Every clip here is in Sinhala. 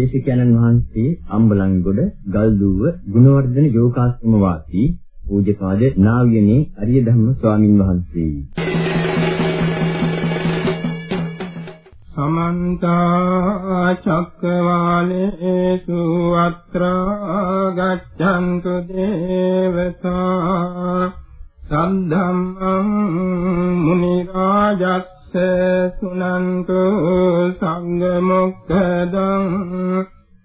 දේශිකානන් වහන්සේ අම්බලන්ගොඩ ගල්දුව ගුණවර්ධන යෝගාශ්‍රම වාසී පූජ්‍යපාද නාවියනේ අරිය ධම්ම ස්වාමින් වහන්සේ. සමන්ත චක්කවාලේසු අත්‍රා ගච්ඡන්තු දේවතා සද්ධම්මං මුනි රාජස් සුනන්තු සංඝ මොක්ඛදං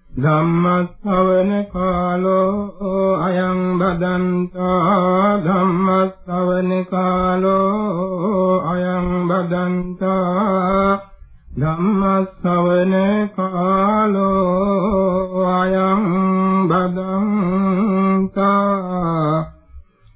ධම්මස්සවන කාලෝ අයං බදන්තා ධම්මස්සවන කාලෝ අයං බදන්තා ධම්මස්සවන කාලෝ අයං බදන්තා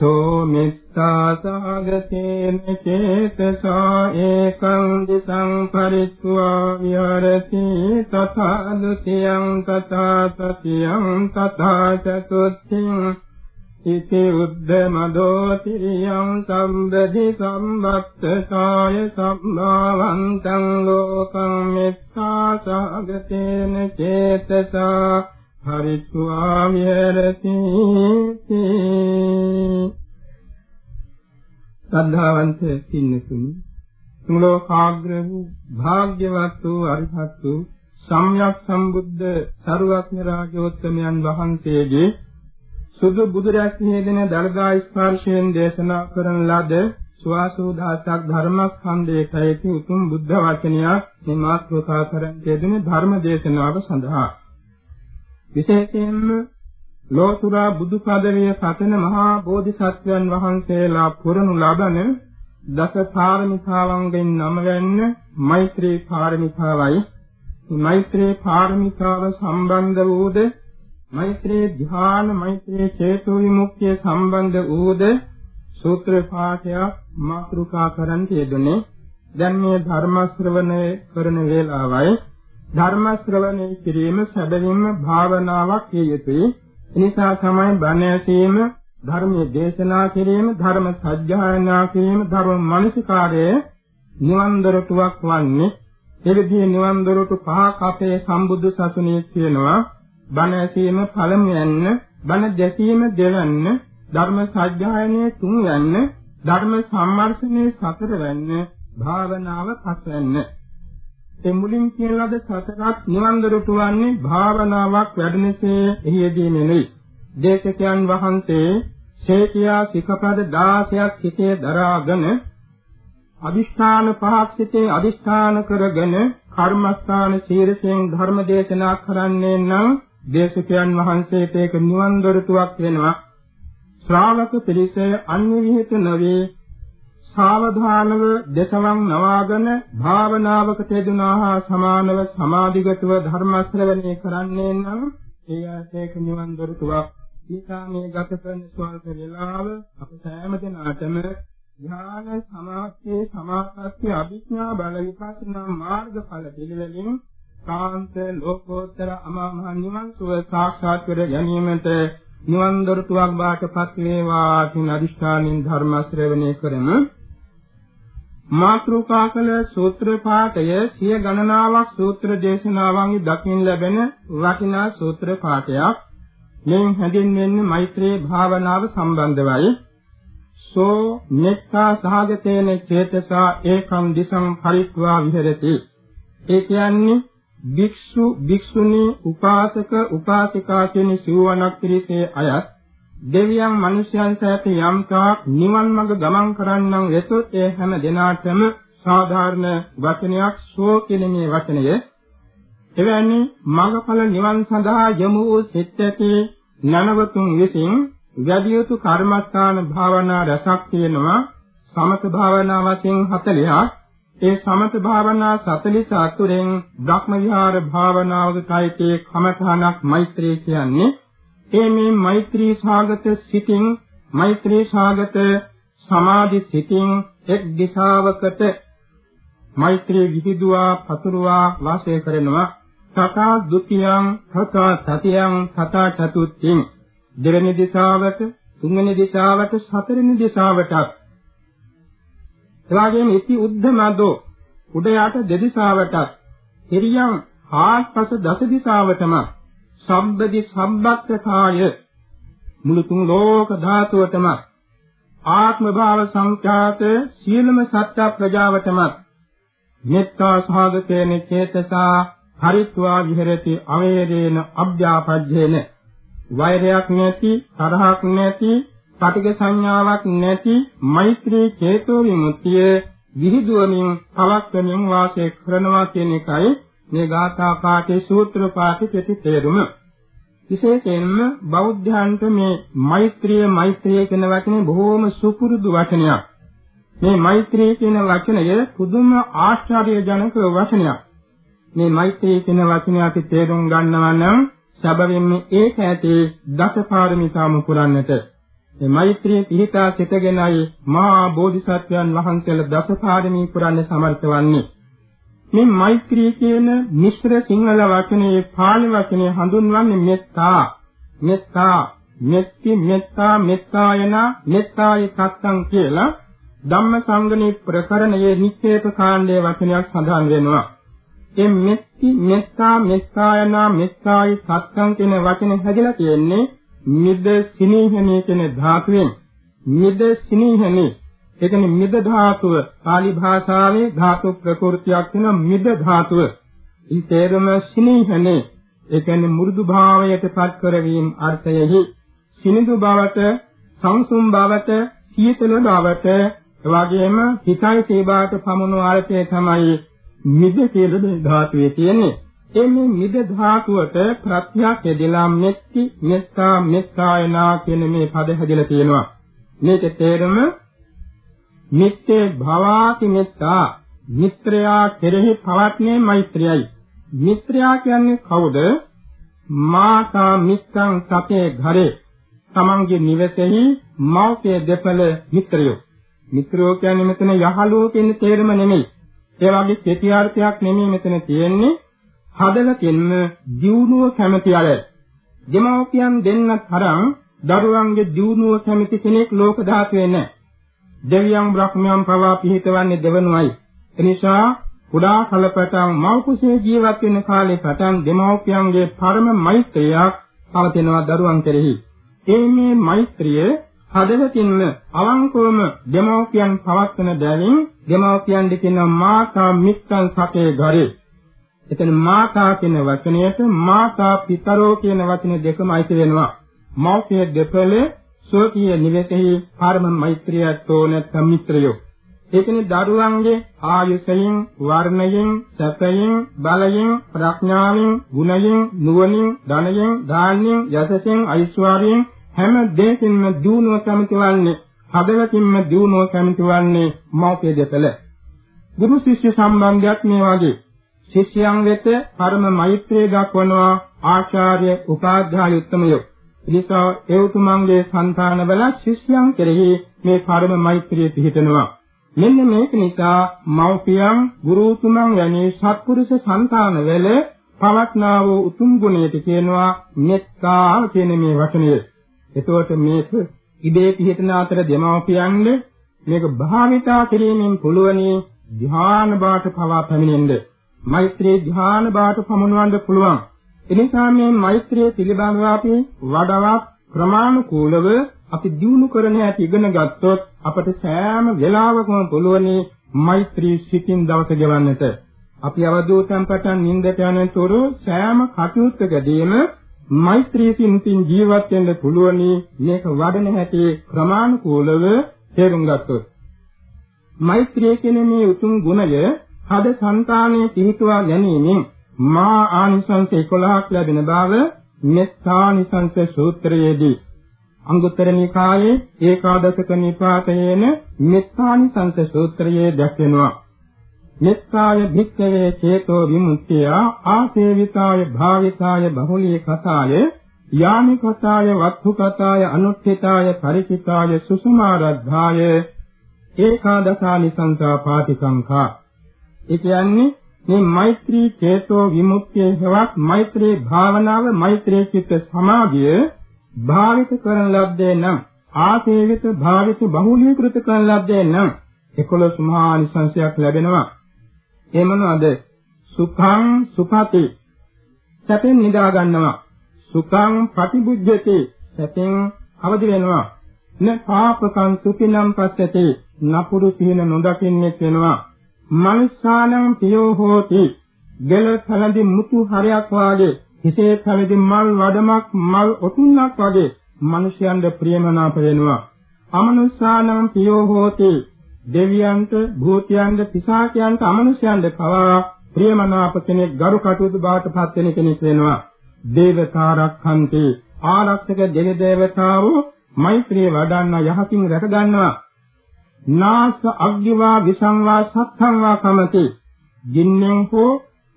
සෝ මිත්තා සාගතේන චේතසා ඒකං දිසං පරිත්වා විහරති තථා ဒ ුතියං තථා තතියං තථා චතුත්ථිං ඉති උද්දමදෝ තිරියං සම්බදි සම්බත්තකාය සම්මාවන්තං ලෝකං මෙත්තා සාගතේන චේතසා හරිත්වා විහෙරති සද්ධාවන්ත පින්නතුනි තුලෝකාග්‍ර වූ භාග්‍යවත් වූ අරිහත් වූ සම්්‍යක් සම්බුද්ධ සරුවක්ඥ රාජෝත්තමයන් වහන්සේගේ සුදු බුදුරැස් හේදෙන දලදා ස්පර්ශයෙන් දේශනා කරන ලද සුවාසෝදාසක් ධර්මස්කන්ධයකයි උතුම් බුද්ධ වචනයක් මේ මාත්‍රකා කරන් දෙදෙන ධර්ම දේශනාව සඳහා. විශේෂයෙන්ම ලෝතුරා බුදු පදවිය සතන මහා බෝධිසත්වයන් වහන්සේලා පුරනු ලබන දස පාරමිතාවන්ගෙන් නම වෙන්න මෛත්‍රී පාරමිතාවයි. මෛත්‍රී පාරමිතාව සම්බන්ධ වූද? මෛත්‍රී ධ්‍යාන මෛත්‍රී චේතෝ විමුක්තිය සම්බන්ධ වූද? සූත්‍ර පාඨයක් මාතෘකා කරන් තියදුනේ දැන් මේ ධර්ම ශ්‍රවණය කරන වේලාවයි. ධර්ම ශ්‍රවණය කිරීම සැබවින්ම භාවනාවක් විය යුතුයි. එනිසා තමයි බණ ඇසීම, ධර්මයේ දේශනා කිරීම, ධර්ම සත්‍යයනා කිරීම, ධර්ම මනසිකාරයේ නිවන් දොරටුවක් වන්නේ. එවිදී නිවන් දොරටු පහක් අපේ සම්බුද්ධ සසුනේ තියෙනවා. බණ ඇසීම පළමුවෙන්න, බණ දැසීම දෙවන්න, ධර්ම සත්‍යයනේ තුන්වන්න, ධර්ම සම්මර්ෂණේ සතරවන්න, භාවනාව පස්වන්න. ඒ මුලින් කියන ලද සතරක් නිවන් දොරටුවන්නේ භාවනාවක් වැඩනෙසේ එහිදී නෙවෙයි. දේශකයන් වහන්සේ ශේතියා සිකපද 16ක් සිටේ දරාගෙන අදිෂ්ඨාන පහක් සිටේ අදිෂ්ඨාන කරගෙන කර්මස්ථාන ශීර්ෂයෙන් ධර්ම දේශනා කරන්නේ නම් දේශකයන් වහන්සේට ඒක නිවන් දොරටුවක් වෙනවා. ශ්‍රාවක පිරිසේ අන්‍ය විහිත නොවේ සාවධානව දසවම් නවාගෙන භාවනාවකට යෙදුනා හා සමානව සමාධිගතව ධර්ම ශ්‍රවණය කරන්නේ නම් ඒ ආසේක නිවන් දොරටුවක්. නිසා මේ ගත කරන ස්වල්ප වේලාව අප සෑම දිනාටම ඥාන සමාධි සමාපatti අභිඥා බල විපස්සනා මාර්ගඵල පිළිවෙලින් කාන්ත ලෝකෝත්තර අමා මහ නිවන් සුව සාක්ෂාත් කර ගැනීමට නිවන් දොරටුවක් බාටපත් වේවා කියන අදිෂ්ඨානින් ධර්ම ශ්‍රවණය කරමු මාත්‍රුකා කළ සූත්‍ර පාඨය සිය ගණනාවක් සූත්‍ර දේශනාවන්හි දකින් ලැබෙන වටිනා සූත්‍ර පාඨයක්. මෙන් හැඳින්වෙන්නේ මෛත්‍රී භාවනාව සම්බන්ධවයි. සෝ මෙත්තා සහගතේන චේතසා ඒකම් දිසං පරිත්වා විහෙරති. ඒ කියන්නේ භික්ෂු භික්ෂුණී උපාසක උපාසිකා කියන සිවණක් පිරිසේ අයත් දෙවියන් මිනිසයන් සෑත යම් තාක් නිවන් මඟ ගමන් කරන්නන් වෙතොත් ඒ හැම දිනාටම සාධාරණ වචනයක් සෝ කියන මේ වචනය. එවැනි මඟඵල නිවන් සඳහා යමු වූ සිත් ඇති නනවතුන් විසින් වැඩි යුතු කර්මස්ථාන භාවනා රසක් තියෙනවා. සමත භාවනා වශයෙන් 40ක් ඒ සමත භාවනා 44න් බ්‍රහ්ම විහාර භාවනාවකයි තේ කමඨානක් මෛත්‍රී කියන්නේ. ඒ මේ මෛත්‍රී සාගත සිතින් මෛත්‍රී සාගත සමාධි සිතින් එක් දිශාවකට මෛත්‍රී විහිදුවා පතුරුවා වාසය කරනවා. තථා ဒ ුතියං තථා තතියං තථා චතුත්ථින්. දෙවෙනි දිශාවට තුන්වෙනි දිශාවට හතරවෙනි දිශාවටත්. එවාගෙම ඉති උද්ධමදෝ උඩ යට දෙදිශාවටත්. හිරියං ආත්පස දස දිශාවටම. සම්බදි සම්බක්කතාය මුළු තුන් ලෝක ධාතුවටම ආත්ම භාව සංඛ්‍යාත සීලම සත්‍ය ප්‍රජාවටම මෙත්තා සාගතේන චේතසා හරිත්වා විහෙරති අවේදේන අභ්‍යාපජ්ජේන. වෛරයක් නැති තරහක් නැති පටිඝ සංඥාවක් නැති මෛත්‍රී චේතෝ විමුක්තිය විහිදුවමින් පවත්වමින් වාසය කරනවා කියන එකයි මේ ගාථා පාඨයේ සූත්‍ර පාඨයේ ප්‍රති තේරුම. විශේෂයෙන්ම බෞද්ධයන්ට මේ මෛත්‍රිය මෛත්‍රිය කියන වචනේ බොහෝම සුපුරුදු වචනයක්. මේ මෛත්‍රිය කියන වචනය පුදුම ආශ්චර්යජනක වචනයක්. මේ මෛත්‍රිය කියන වචනේ අපි තේරුම් ගන්නවා නම් සැබවින්ම ඒක ඇති දසපාරමිතාම පුරන්නට මේ මෛත්‍රිය පිහිටා සිටගෙනයි මහා බෝධිසත්වයන් වහන්සේලා දසපාරමී පුරන්න සමර්ථ වන්නේ. මේ මෛත්‍රිය කියන මිශ්‍ර සිංහල වචනේ පාලි වචනේ හඳුන්වන්නේ මෙත්තා. මෙත්තා, මෙත්ති, මෙත්තා, මෙත්තායන, මෙත්තාය තත්තං කියලා ධම්මසංගණී ප්‍රකරණයේ නිච්ඡේප කාණ්ඩයේ වචනයක් සඳහන් වෙනවා. ඒ මෙත්ති, මෙත්තා, මෙත්තායන, මෙත්තාය තත්තං කියන වචනේ හැදලා තියෙන්නේ මිද සිනීහනේ කියන ධාතුවෙන් මිද සිනීහනේ ඒ කියන්නේ මිද ධාතුව pāli භාෂාවේ ධාතු ප්‍රකෘතියක් වෙන මිද ධාතුව. ඊ තේරම සිනීහනේ ඒ කියන්නේ මෘදු භාවයට පත් කරවීම අර්ථයෙහි සිනිඳු බවට සංසුම් බවට සීතල බවට එවාගෙම හිතයි සේවාට පමුණු අර්ථය තමයි මිද කියලා ධාතුවේ තියෙන්නේ. එන්නේ මිද ධාතුවට ප්‍රත්‍යක් යදලා මෙත්ති මෙත්තා මෙත්තායනා කියන මේ පද හැදලා තියෙනවා. මේක තේරුම මිත්තේ භවාති මෙත්තා මිත්‍රයා කෙරෙහි පවත්නේ මෛත්‍රියයි. මිත්‍රයා කියන්නේ කවුද? මාතා මිත්තං සතේ ঘরে තමන්ගේ නිවසේහි මෞපිය දෙපළ මිත්‍රයෝ. මිත්‍රයෝ කියන්නේ මෙතන යහළුවෝ කියන තේරුම නෙමෙයි. ඒ වගේ කෙටි අර්ථයක් නෙමෙයි මෙතන තියෙන්නේ. හදවතින්ම දියුණුව කැමති අය දෙමව්පියන් දෙන්නත් තරම් දරුවන්ගේ දියුණුව කැමති කෙනෙක් ලෝක ධාතුවේ නැහැ. දෙවියන් බ්‍රහ්මයන් පවා පිහිටවන්නේ දෙවනුවයි. එනිසා කුඩා කලපටන් මව් කුසේ ජීවත් වෙන කාලේ පටන් දෙමව්පියන්ගේ පරම මෛත්‍රියක් පවතිනවා දරුවන් කෙරෙහි. ඒ මේ මෛත්‍රිය හදවතින්ම අවංකවම දෙමව්පියන් පවත්වන බැවින් දෙමව්පියන් දෙකින මාතා මිත්තන් සකේ ගරේ එතන මාතා කියන වචනයට මාතා පිතරෝ කියන වචන දෙකම අයිති වෙනවා. මෞඛ්‍ය දෙපළ සෝකීය නිවෙතෙහි පරම මෛත්‍රියත්ෝ නැත්නම් මිත්‍රයෝ. ඒකනේ දරුවන්ගේ ආයුෂයෙන්, වර්ණයෙන්, සැපයෙන්, බලයෙන්, ප්‍රඥාවෙන්, ගුණයෙන්, නුවණින්, ධනයෙන්, දාන්යෙන්, යසසෙන්, ඓශ්වර්යයෙන් හැම දෙයකින්ම දියුණුව කැමතිවන්නේ, හදවතින්ම දියුණුව කැමතිවන්නේ මෞඛ්‍ය දෙපළ. ගුරු ශිෂ්‍ය සම්බන්ධයක් මේ වගේ ශිෂ්‍යයන් වෙත පරම මෛත්‍රිය දක්වනවා ආචාර්ය උපාධ්‍යාය උත්තමයෝ. නිසා ඒ උතුමන්ගේ సంతාන වල ශිෂ්‍යයන් කෙරෙහි මේ පරම මෛත්‍රිය පිහිටනවා. මෙන්න මේක නිසා මව්පියන් ගුරුතුමන් වැනි සත්පුරුෂ సంతාන වල පවත්නා වූ උතුම් ගුණයට කියනවා මෙත්තා කියන මේ වචනය. එතකොට මේක ඉබේ පිහිටන අතර දෙමව්පියන්ගේ මේක භාවිතා කිරීමෙන් පුළුවනි ධ්‍යාන බාට පවා පැමිණෙන්න. මෛත්‍රී ධ්‍යාන බාට පමුණවන්න පුළුවන්. එනිසා මේ මෛත්‍රිය පිළිබඳව අපි වඩාවත් ක්‍රමානුකූලව අපි දිනු කරන හැටි ඉගෙන ගත්තොත් අපට සෑම වෙලාවකම පුළුවනි මෛත්‍රී සිතින් දවස ගෙවන්නට. අපි අවදෝතම් පටන් නිින්දට යනතුරු සෑම කටයුත්තකදීම මෛත්‍රී සිතින් ජීවත් වෙන්න පුළුවනි මේක වඩන හැටි ක්‍රමානුකූලව තේරුම් ගත්තොත්. මෛත්‍රිය කියන මේ උතුම් ගුණය හද సంతානයේ පිහිටුවා ගැනීමෙන් මා ආනිසංස 11ක් ලැබෙන බව මෙත්තානිසංස සූත්‍රයේදී අංගුත්තර නිකායේ ඒකාදශක නිපාතයේන මෙත්තානිසංස සූත්‍රයේ දැක්වෙනවා. මෙත්තාය භික්ඛවේ චේතෝ විමුක්තිය ආසේවිතාය භාවිතාය බහුලී කතාය යානි කතාය වත්තු කතාය අනුත්ථිතාය පරිචිතාය සුසුමාරද්ධාය ඒකාදසානි සංසා පාටිසංඛා. ඒ කියන්නේ මේ මෛත්‍රී චේතෝ විමුක්තිය හෙවත් මෛත්‍රී භාවනාව මෛත්‍රී චිත්ත සමාධිය භාවිත කරන ලද්දේ නම් ආසේවිත භාවිත බහුලීකృత කරන ලද්දේ නම් 11 මහා අනිසංසයක් ලැබෙනවා. ඒ මොනවාද සුඛං සුඛති සැපෙන් නිදා ගන්නවා. සුඛං ප්‍රතිබුද්ධති සැපෙන් අවදි වෙනවා. න පාපකං සුඛිනම් පස්සති. නපුරු සිහින නොදකින්නේ වෙනවා. මනුස්සානං පියෝ හෝති. ගල කලදි මුතු හරයක් වාගේ හිසේ කලදි මල් වඩමක් මල් ඔතුන්නක් වගේ මිනිසයන්ට ප්‍රියමනාප වෙනවා. අමනුස්සානං පියෝ හෝති. දෙවියන්ට භූතයන්ට පිසාචයන්ට අමනුෂ්‍යයන්ට පවා ප්‍රියමනාප කෙනෙක් ගරු කටයුතු බවට පත් වෙන කෙනෙක් වෙනවා. දේවතාරක්ඛන්ති. ආරක්ෂක දෙවි දේවතාවෝ මෛත්‍රිය වඩන්න යහකින් රැක ගන්නවා නාස අග්ගිවා විසංවා සත්සංවා කමති ජින්නෙන් හෝ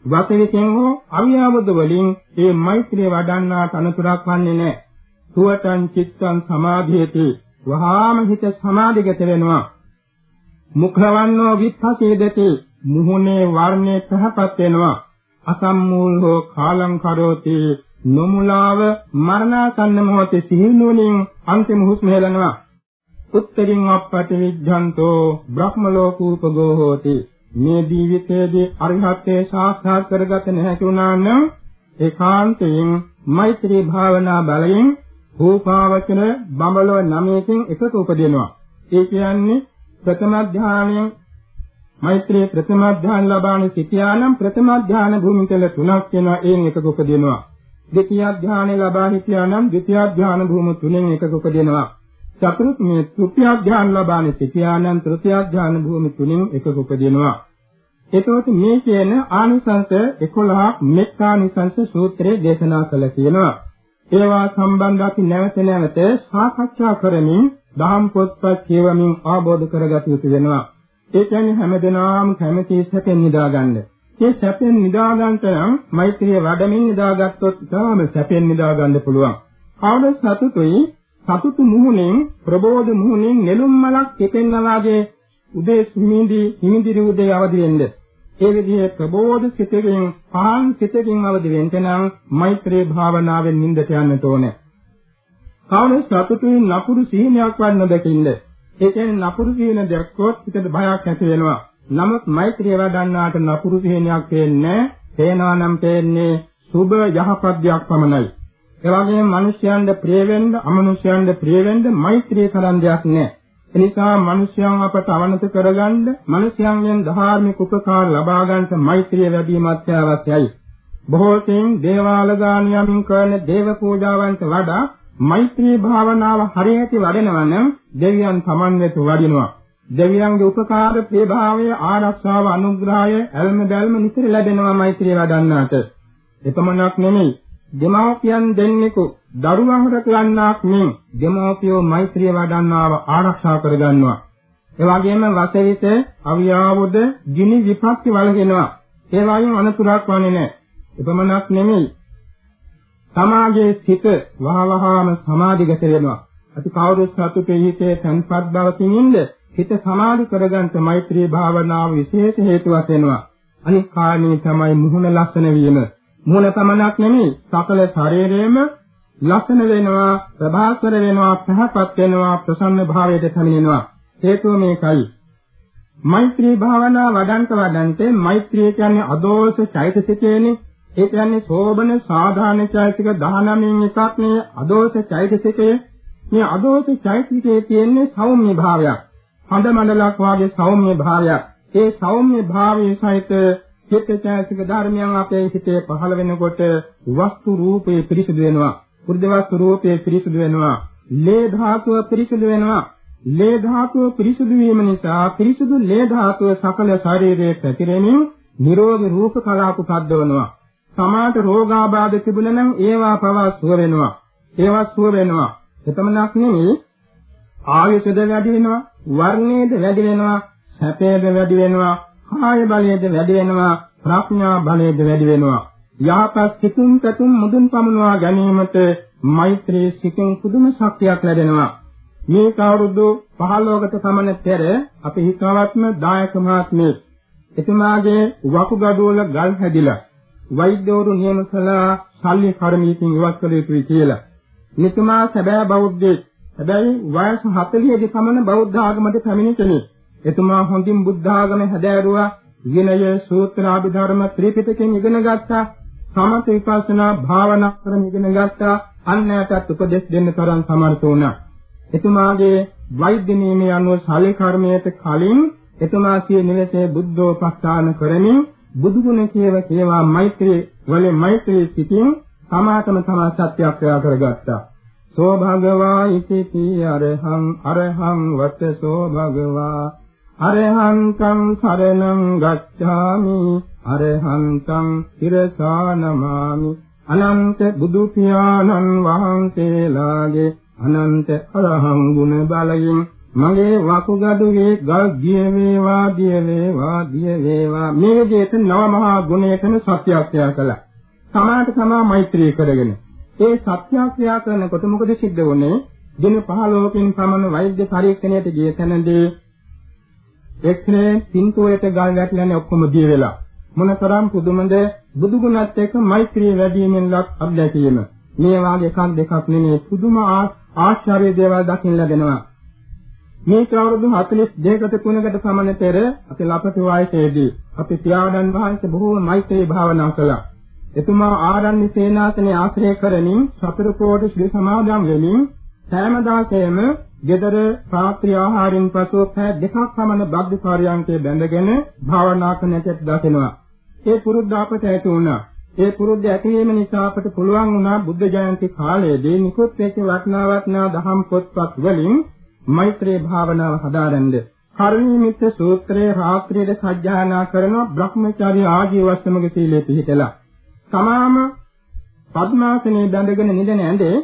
වතවිකෙන් හෝ අවියාවද වලින් මේ මෛත්‍රිය වඩන්නාට අනතුරක් වන්නේ නැහැ සුවතං චිත්තං සමාධියති. වහාම හිත සමාධිගත වෙනවා. මුඛවන්නෝ විපස්සේදති මුහුණේ වර්ණේ පහපත් වෙනවා. අසම්මූලෝ කාලං කරෝති. නොමුලාව මරණාසන්න මොහොතේ සිහිනුවණින් අන්තිම හුස්ම හෙලනවා උත්තරින් අපට විඥාන්තෝ බ්‍රහ්ම ලෝකූපගෝ හෝති. මේ ජීවිතයේදී අරිහත්ත්වේ සාක්ෂාත් කරගත නොහැකි වුණා නම් ඒකාන්තයෙන් මෛත්‍රී භාවනා බලයෙන් රූපාවචන බඹලෝ නමයකින් එකතු උපදිනවා. ඒ කියන්නේ ප්‍රථම ධානයෙන් මෛත්‍රී ප්‍රථම ධාන ලබාන සිටියානම් ප්‍රථම ධාන භූමිතල තුනක් වෙනවා ඒන් එකක උපදිනවා. දෙතිය ධානය ලබා හිටියානම් දෙතිය ධාන භූමි තුනෙන් එකක උපදිනවා. චතුර්ථ මේ තෘතිය ධාන ලබාන සිටියානම් තෘතිය ධාන භූමි තුනෙන් එකක උපදිනවා එතකොට මේ කියන ආනිසංස 11ක් මෙත්තානිසංස සූත්‍රයේ දේශනා කළ තියෙනවා ඒවා සම්බන්ධ අපි නැවත නැවත සාකච්ඡා කරමින් දහම් පොත්පත් කියවමින් ආબોධ කරගත යුතු වෙනවා. ඒ කියන්නේ හැමදෙනාම කැමැති සැපෙන් නිදාගන්න. ඒ සැපෙන් නිදාගන්නට නම් මෛත්‍රිය වඩමින් නිදාගත්තොත් තාම සැපෙන් නිදාගන්න පුළුවන්. ආවද සතුටුයි සතුටු මුහුණෙන් ප්‍රබෝධ මුහුණෙන් නෙළුම් මලක් කෙපෙන්නා වගේ උදේ හිමිදි හිමිදිරි උදේ අවදි වෙන්න. ඒ විදිහේ ප්‍රබෝධ සිතකින් පහන් සිතකින් අවදි වෙන්න නම් මෛත්‍රී භාවනාවෙන් නිින්දට යන්නට ඕනේ. කවුරු සතුටින් නපුරු සීනයක් වන්න දකින්න. ඒ කියන්නේ නපුරු සීන දැක්කොත් හිතට බයක් ඇති වෙනවා. නමුත් මෛත්‍රිය වඩන්නාට නපුරු සීනයක් පේන්නේ පේනවා නම් පේන්නේ සුබ යහපත් දෙයක් පමණයි. ඒ වගේම මිනිස්යන්ට ප්‍රිය වෙන්න, අමනුෂ්‍යයන්ට ප්‍රිය වෙන්න මෛත්‍රිය තරම් දෙයක් නැහැ. එනිසා මිනිස්යන් අපට අවනත කරගන්න, මිනිස්යන්ගෙන් ධාර්මික උපකාර ලබා ගන්නට මෛත්‍රිය වැඩිමත් අවශ්‍යයි. බොහෝ සෙයින් දේවාල ගානියමින් කරන දේව පූජාවන්ට වඩා මෛත්‍රී භාවනාව හරියට වඩනවා නම් දෙවියන් සමන් වෙත වඩිනවා. දෙවියන්ගේ උපකාර ප්‍රේභාවය ආරක්ෂාව අනුග්‍රහය ඇල්ම දැල්ම නිතර ලැබෙනවා මෛත්‍රිය වඩන්නාට. එපමණක් නෙමෙයි දෙමාපියන් දෙන්නෙකු දරුවන් රැකගන්නාක් මෙන් දෙමාපියෝ මෛත්‍රිය වඩන්නාව ආරක්ෂා කරගන්නවා. ඒ වගේම වසවිත අවියාවුද ගිනි විපත්ති වලගෙනවා. ඒ වගේම අනතුරක් වන්නේ නැහැ. එපමණක් නෙමෙයි සමාජයේ සිට වහවහාම සමාධිගත වෙනවා. අපි කවුරුත් සතුටේ හිතේ තන්පත් බවකින් ඉන්න හිත සමාධි කරගන්න මෛත්‍රී භාවනාව විශේෂ හේතුවක් වෙනවා. අනිත් කාරණේ තමයි මුහුණ ලස්සන වීම. මුහුණ පමණක් නෙමෙයි සකල ශරීරයේම ලස්සන වෙනවා, ප්‍රභාස්වර වෙනවා, පහපත් වෙනවා, ප්‍රසන්න භාවයට පැමිණෙනවා. හේතුව මේකයි. මෛත්‍රී භාවනා වඩන්ත වඩන්තේ මෛත්‍රිය කියන්නේ අදෝෂ චෛතසිකේනේ ඒ කියන්නේ සෝබන සාධාන චෛතසික 19න් එකක් මේ අදෝෂ චෛතසිකය. මේ අදෝෂ චෛතසිකයේ තියෙන්නේ සෞම්‍ය භාවයක්. හඳ මණ්ඩලක් වාගේ සෞම්‍ය භාවයක්. ඒ සෞම්‍ය භාවයේ සහිත චිත්තචෛතසික ධර්මයන් අපේ හිතේ පහළ වෙනකොට වස්තු රූපේ පිරිසිදු වෙනවා. කුරුද වස්තු රූපේ පිරිසිදු වෙනවා. ලේ ධාතුව පිරිසිදු වෙනවා. ලේ ධාතුව පිරිසිදු වීම නිසා පිරිසිදු ලේ ධාතුව සකල ශරීරයේ පැතිරෙමින් නිරෝගී රූප කලාප පද්දවනවා. සමාත රෝගාබාධ තිබුණා නම් ඒවා පවා සුව වෙනවා. ඒවා සුව වෙනවා. එතමනක් නෙමෙයි ආයුෂද වැඩි වෙනවා, වර්ණයේද වැඩි වෙනවා, සැපයේද වැඩි වෙනවා, කාය බලයේද වැඩි වෙනවා, ප්‍රඥා බලයේද වැඩි වෙනවා. යහපත් සිතුම් පැතුම් මුදුන් පමුණවා ගැනීමට මෛත්‍රී සිතින් පුදුම ශක්තියක් ලැබෙනවා. මේ කවුරුදු 15කට පමණ පෙර අපි හිතවත්ම දායක මහත්මයෙක් එතුමාගේ වකුගඩු වල ගල් හැදිලා වෛද්‍යවරු නියම කළා ශල්‍ය කර්මීකින් ඉවත් කළ යුතුයි කියලා. මෙතුමා සැබෑ බෞද්ධයෙක්. හැබැයි වයස 40 දී පමණ බෞද්ධ ආගමට පැමිණි කෙනෙක්. එතුමා හොඳින් බුද්ධ ආගම හැදෑරුවා. විනය සූත්‍ර ආභිධර්ම ත්‍රිපිටකයෙන් ඉගෙන ගත්තා. සමථ විපස්සනා භාවනා ක්‍රම ඉගෙන ගත්තා. අන්‍යයන්ටත් උපදෙස් දෙන්න තරම් සමර්ථ වුණා. එතුමාගේ වෛද්‍ය නියමයේ අනුව ශාලේ කර්මයට කලින් එතුමා සිය නිවසේ බුද්ධෝපස්ථාන කරමින් බුදු ගුණ කියව කියවා මෛත්‍රී වලින් මෛත්‍රී සිටින් සමාතම තමා සත්‍යක්‍රියා කරගත්තා. සෝ භගවා ඉතිති අරහං අරහං වතසෝ භගවා අරහන්තං සරණං ගච්ඡාමි අරහන්තං තිරසානමාමි අනන්ත බුදු පියාණන් වහන්සේලාගේ අනන්ත අරහං ගුණ බලයෙන් මගේ වකුගඩුවේ ගල් දිය වේවා දිය වේවා දිය වේවා මේ විදිහට නව මහා ගුණයටම සත්‍යක්‍රියා කළා. සමාත සමා මෛත්‍රී කරගෙන ඒ සත්‍යක්‍රියා කරනකොට මොකද සිද්ධ වුනේ? දින 15කින් පමණ වෛද්‍ය පරීක්ෂණයට ගිය තැනදී එක්නේ පින්තූරයට ගල් වැටලානේ ඔක්කොම දිය වෙලා. මොනතරම් පුදුමද බුදුගුණත් එක්ක මෛත්‍රී වැඩිමෙන් ලක් අත්දැකීම. මේ වාගේ එකක් දෙකක් නෙමෙයි පුදුම ආශ්චර්ය දේවල් දකින්න ලැබෙනවා. මේ අවුරුදු 42කට 3කට පමණ පෙර අපි ලපටි වයසේදී අපි පියාණන් වහන්සේ බොහෝ මෛත්‍රී භාවනා කළා. එතුමා ආරණ්‍ය සේනාසනේ ආශ්‍රය කරමින් සතර කෝටි ශ්‍රී සමාදම් වෙමින් සෑම දාසයේම ගෙදර රාත්‍රී ආහාරයෙන් පසු පැය දෙකක් පමණ බද්ධ කාර්යාංකයේ බැඳගෙන භාවනා කරන ඇතත් දකිනවා. ඒ පුරුද්ද අපට ඇති වුණා. ඒ පුරුද්ද ඇතිවීම නිසා අපට පුළුවන් වුණා බුද්ධ ජයන්ති කාලයේදී නිකුත් වෙච්ච වටිනා වටිනා දහම් පොත්පත් වලින් මෛත්‍රී භාවනාව හදාරන්න. කර්ණීමිත සූත්‍රයේ රාත්‍රියේ සජ්ජායනා කරන බ්‍රහ්මචාරී ආජීවස්සමක සීලයේ පිහිටලා. තමාම පద్මාසනේ බැඳගෙන නිදන ඇඳේ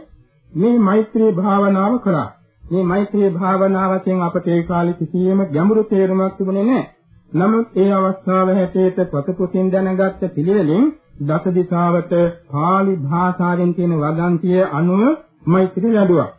මේ මෛත්‍රී භාවනාව කළා. මේ මෛත්‍රී භාවනාවෙන් අපට ඒ කාලේ කිසියම් ගැඹුරු තේරුමක් තිබුණේ නැහැ. නමුත් ඒ අවස්ථාව හැටියට පොත පොතින් දැනගත්ත පිළිවෙලින් දස දිශාවට pāli භාෂාවෙන් තියෙන වදන්තිය අනුව මෛත්‍රී ලැබුවා.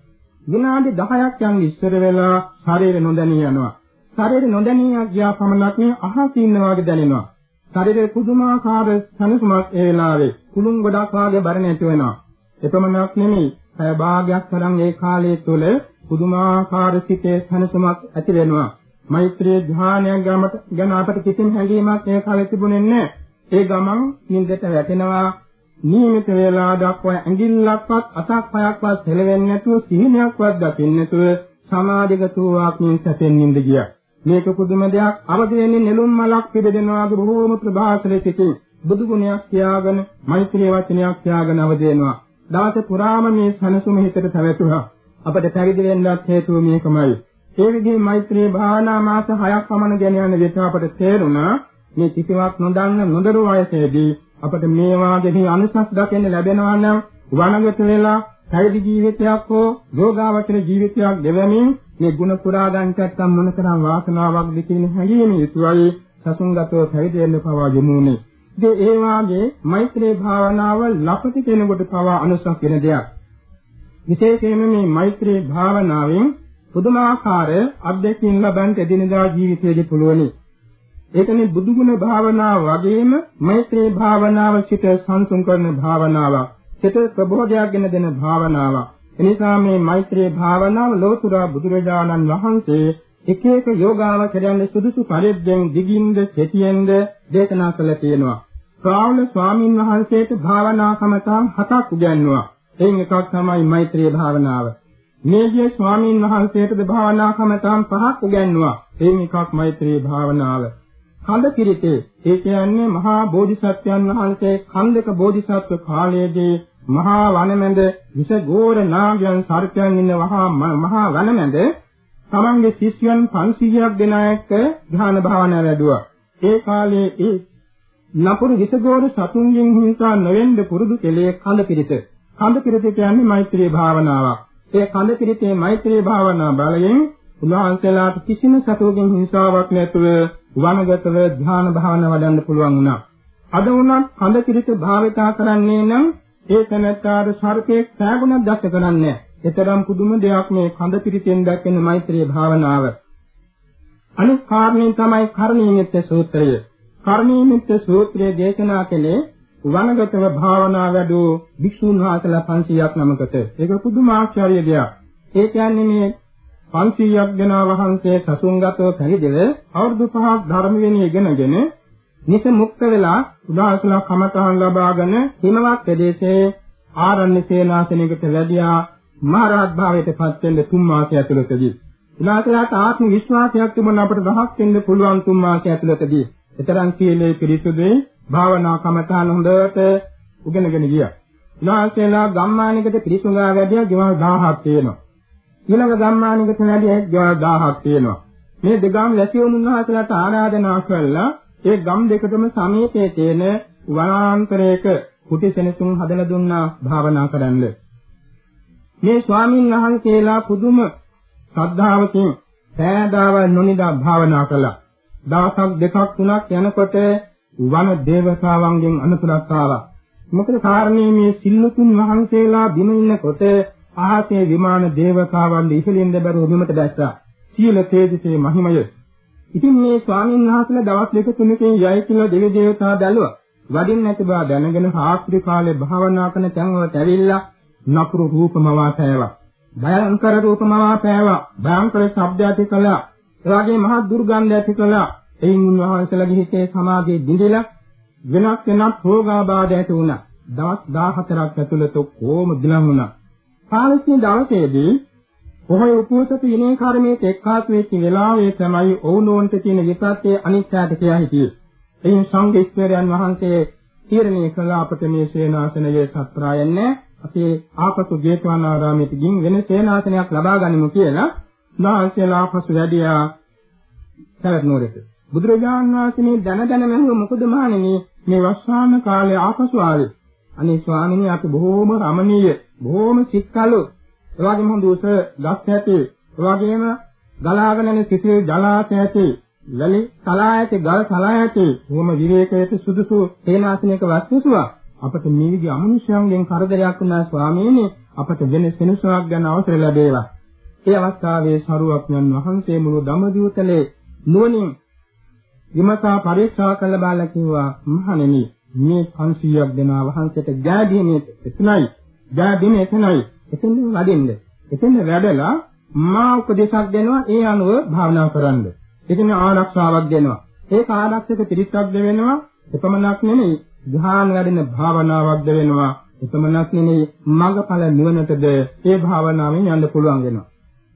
විනාඩි 10ක් යන ඉස්සර වෙලා ශරීර නොදැනී යනවා. ශරීර නොදැනී ගියා පමණක් නේ අහසින් ඉන්නවා වගේ දැනෙනවා. ශරීරයේ පුදුමාකාර සනසුමක් ඒ වෙලාවේ කුළුන් ගොඩක් වාගේ බර නැති වෙනවා. එපමණක් නෙමෙයි පැය භාගයක් තරම් ඒ කාලය තුල පුදුමාකාර සිතේ සනසුමක් ඇති වෙනවා. මෛත්‍රී ධානයක් ගැන අපට කිසිම හැඟීමක් ඒ කාලේ තිබුණේ නැහැ. ඒ ගමන් නින්දට වැටෙනවා නියමිත වේලා දක්වා ඇඟිල්ලක්වත් අතක් පයක්වත් සෙලවෙන්නේ නැතුව සිහිනයක්වත් දකින්නේ නැතුව සමාධිගත වූ ආත්මයෙන් සැපෙන් නින්ද ගියා. මේක පුදුම දෙයක් අවදි වෙන්නේ නෙළුම් මලක් පිබෙදෙනවා වගේ බොහෝම ප්‍රභාසලේ සිටින් බුදු ගුණයක් තියාගෙන මෛත්‍රී වචනයක් තියාගෙන අවදි වෙනවා. දවස පුරාම මේ සනසුම හිතට පැවතුණා. අපට පැවිදි වෙන්නත් හේතුව මේකමයි. ඒ විදිහේ මෛත්‍රී භාවනා මාස 6ක් පමණ ගෙන යන විට අපට තේරුණා මේ කිසිවක් නොදන්න නොදරු වයසේදී අපට මේ වාගේ අනුසස් දකින්න ලැබෙනවා නම් වනගත වෙලා පැවිදි ජීවිතයක් හෝ යෝගාවචර ජීවිතයක් දෙවමින් මේ ගුණ පුරා ගන්නට මොනතරම් වාසනාවක්ද කියන හැඟීම යුතුවයි සසුන්ගතව පැවිදි වෙන්න පවා යමුනේ. ඉතින් ඒ වාගේ මෛත්‍රී භාවනාව ලපටි කෙනෙකුට පවා අනුසස් වෙන දෙයක්. විශේෂයෙන්ම මේ මෛත්‍රී භාවනාවෙන් පුදුමාකාර අත්දැකීම් ලබන්න එදිනදා ජීවිතයේදී පුළුවනි. ඒකනේ බුදුගුණ භාවනාව වගේම මෛත්‍රී භාවනාව සිත සංසුන් කරන භාවනාවක්. සිත ප්‍රබෝධයක් ගෙන දෙන භාවනාවක්. එනිසා මේ මෛත්‍රී භාවනාව ලෝතුරා බුදුරජාණන් වහන්සේ එක එක යෝගාවචරයන් සුදුසු පරිද්දෙන් දිගින්ද කෙටියෙන්ද දේශනා කළා තියෙනවා. ශ්‍රාවණ ස්වාමින් වහන්සේට භාවනා සමතම් හතක් උගන්වුවා. එයින් එකක් තමයි මෛත්‍රී භාවනාව. මේජේ ස්වාමින් වහන්සේටද භාවනා සමතම් පහක් උගන්වුවා. එයින් එකක් මෛත්‍රී භාවනාව. කඳ පිරිතේ ඒ කියන්නේ මහා බෝධිසත්වයන් වහන්සේ කන්දක බෝධිසත්ව කාලයේදී මහා වනමැද විස ගෝර නාගයන් සර්පයන් ඉන්න මහා වනමැද තමන්ගේ ශිෂ්‍යයන් 500ක් දෙන එක්ක ධ්‍යාන භාවනා වැඩුවා. ඒ කාලේ ඒ නපුරු විසගෝර සතුන්ගෙන් හිංසා නොවෙන්න පුරුදු කෙලේ කඳ පිරිත. කඳ පිරිත කියන්නේ මෛත්‍රී භාවනාවක්. ඒ කඳ පිරිතේ මෛත්‍රී භාවනා බලයෙන් උන්වහන්සේලාට කිසිම සතුන්ගෙන් හිංසාවක් නැතුව වනගතව ධ්‍යාන භාවනා වඩන්න පුළුවන් වුණා. අද වුණත් කඳ කිරිත භාවිතා කරන්නේ නම් ඒ තැනැත්තාට සර්පේ සෑගුණක් දැක කරන්නේ. ඒතරම් පුදුම දෙයක් මේ කඳ පිටින් දැක්වෙන මෛත්‍රී භාවනාව. අනිත් කාරණේ තමයි කර්ණීයමිත්ත සූත්‍රය. කර්ණීයමිත්ත සූත්‍රයේ දේශනා කළේ වනගතව භාවනා වැඩූ භික්ෂුන් වහන්සේලා 500ක් නමකට. ඒක පුදුමාශ්චර්ය දෙයක්. ඒ කියන්නේ මේ 500ක් දෙනා වහන්සේ සසුන්ගතව පැවිදිව අවුරුදු 5ක් ධර්ම විනය ඉගෙනගෙන නිස මුක්ත වෙලා උදාසලා කමතහන් ලබාගෙන හිමවත් ප්‍රදේශයේ ආරණ්‍ය සේනාසනයකට වැඩියා මහරහත් භාවයට පත් වෙන්න තුන් මාසය ඇතුළතදී උදාසලාට ආත්ම විශ්වාසයක් තිබුණ අපට රහත් වෙන්න පුළුවන් තුන් මාසය ඇතුළතදී එතරම් සීලේ පිරිසුදුයි භාවනා කමතහන් හොඳට උගෙනගෙන ගියා උදාසලා ගම්මානිකට පිරිසුඟා වැඩියා ගෙවල් 1000ක් තියෙනවා ඊළඟ ගම්මානිකට වැඩියා ගෙවල් 1000ක් තියෙනවා මේ දෙගම් ලැබියුණු උන්වහන්සේලාට ආරාධනා කළා ඒ ගම් දෙකටම සමීපයේ තියෙන වනාන්තරයක කුටි සෙනසුන් හදලා දුන්නා භාවනා කරන්න. මේ ස්වාමින් වහන්සේලා පුදුම ශ්‍රද්ධාවකින් සෑදාවල් නොනිදා භාවනා කළා. දවසක් දෙකක් තුනක් යනකොට වන දේවතාවන්ගෙන් අනුතරක් ආවා. මොකද කාරණේ මේ සිල්ලුතුන් වහන්සේලා බිම ඉන්නකොට ආහසේ විමාන දේවතාවන් ඉහළින්ද බැරුව බිමට දැස්සා. සීල තේජසේ මහිමය ඉතින් මේ ස්වාමීන් වහන්සේලා දවස් දෙක තුනකින් යයි කියලා දෙවි දේවතා දැලුවා. වඩින් නැති බව දැනගෙන ආත්‍රි කාලේ භාවනා කරන තැන්වලට ඇවිල්ලා නපුරු රූපමවා පෑවා. භයංකර රූපමවා පෑවා. භයංකර ශබ්ද ඇති කළා. ඒ වගේ මහා දුර්ගන්ධ ඇති කළා. එයින් උන්වහන්සේලාගේ හිතේ සමාධිය දිඳිලා වෙනත් වෙනත් රෝගාබාධ ඇති වුණා. දවස් 14ක් ඇතුළත කොහොම දිලම් වුණා. පාලිසිය දවසේදී කොහොම උපෝසත විනය කර්මයේ එක්කාත් වෙච්ච වෙලාවේ තමයි ඔවුනෝන්ට තියෙන විපත්තේ අනිත්‍යයට කියලා හිටියේ. එයින් සංඝේශ්වරයන් වහන්සේ තීරණය කළ අපට මේ සේනාසනයේ සත්‍රායන්නේ අපේ ආපසු ජේතවනාරාමයට ගින් වෙන සේනාසනයක් ලබා ගනිමු කියලා නාසයලා ආපසු වැඩියා සරත්නෝරට. බුදුරජාණන් වහන්සේ මේ දන දන මහුව මොකද මහණෙනි මේ වස්සාන කාලේ ආපසු ආවේ. අනේ ස්වාමීනි අපි බොහෝම රමණීය බොහෝම සික්කලු එවාගෙම හොඳ උස ගස් ඇති, එවාගෙම ගලාගෙන යන සිසිල් ජලාශය ඇති, වැලි සලා ඇති, ගල් සලා ඇති, බොහොම විවේකයට සුදුසු තේනාසනයක වස්තුසුවා. අපට මේ විදි අමනුෂ්‍යයන්ගෙන් කරදරයක් වුණා ස්වාමීනි අපට වෙන සෙනසුවක් ගන්න අවසර ලැබේවා. ඒ අවස්ථාවේ සරුවක්ඥන් වහන්සේ මුළු දමදිවතලේ නුවණින් විමසා පරීක්ෂා කළ බාලා කිව්වා මහණෙනි මේ 500ක් දෙනා වහන්සේට ජාදීනේ එතනයි ජාදීනේ එතනයි එතෙන් වඩින්න. එතෙන් වැඩලා මා උපදේශක් දෙනවා ඒ අනුව භාවනා කරන්න. එතන ආරක්ෂාවක් දෙනවා. ඒක ආරක්ෂක පිරිසක් දෙවෙනවා. එපමණක් නෙමෙයි ධ්‍යාන වැඩෙන භාවනාවක් දෙවෙනවා. එපමණක් නෙමෙයි මඟඵල නිවනටද ඒ භාවනාවෙන් යන්න පුළුවන් වෙනවා.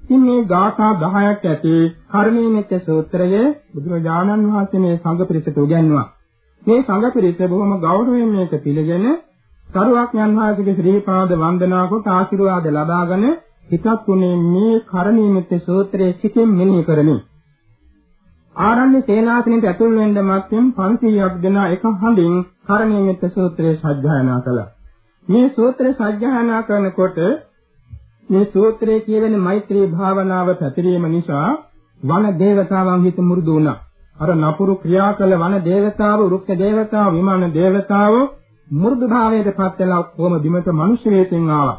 ඉතින් මේ ගාථා 10ක් ඇති කර්මීමිත සූත්‍රයේ බුදුරජාණන් වහන්සේ මේ සංඝ පිරිසට උගන්වුවා. මේ සංඝ පිරිස බොහොම ගෞරවයෙන් මේක පිළිගෙන සරුවක්ඥන් වහන්සේගේ ශ්‍රී පාද වන්දනා කොට ආශිර්වාද ලබාගෙන හිතත් උනේ මේ කරණීයමිත සූත්‍රයේ සිටින් මෙනෙහි කරමින් ආරණ්‍ය සේනාසනෙට ඇතුල් වෙන්න මැත්තෙන් 500ක් දෙනා එක හඳින් කරණීයමිත සූත්‍රයේ සජ්ජායනා කළා. මේ සූත්‍රය සජ්ජායනා කරනකොට මේ සූත්‍රයේ කියවෙන මෛත්‍රී භාවනාව පැතිරීම නිසා වන දේවතාවන් හිත මුරුදු වුණා. අර නපුරු ක්‍රියා කළ වන දේවතාව, රුක්ෂ දේවතාව, විමාන දේවතාව මෘදු භාවයට පත් වෙලා කොහොම බිමට මිනිස් වේතෙන් ආවා.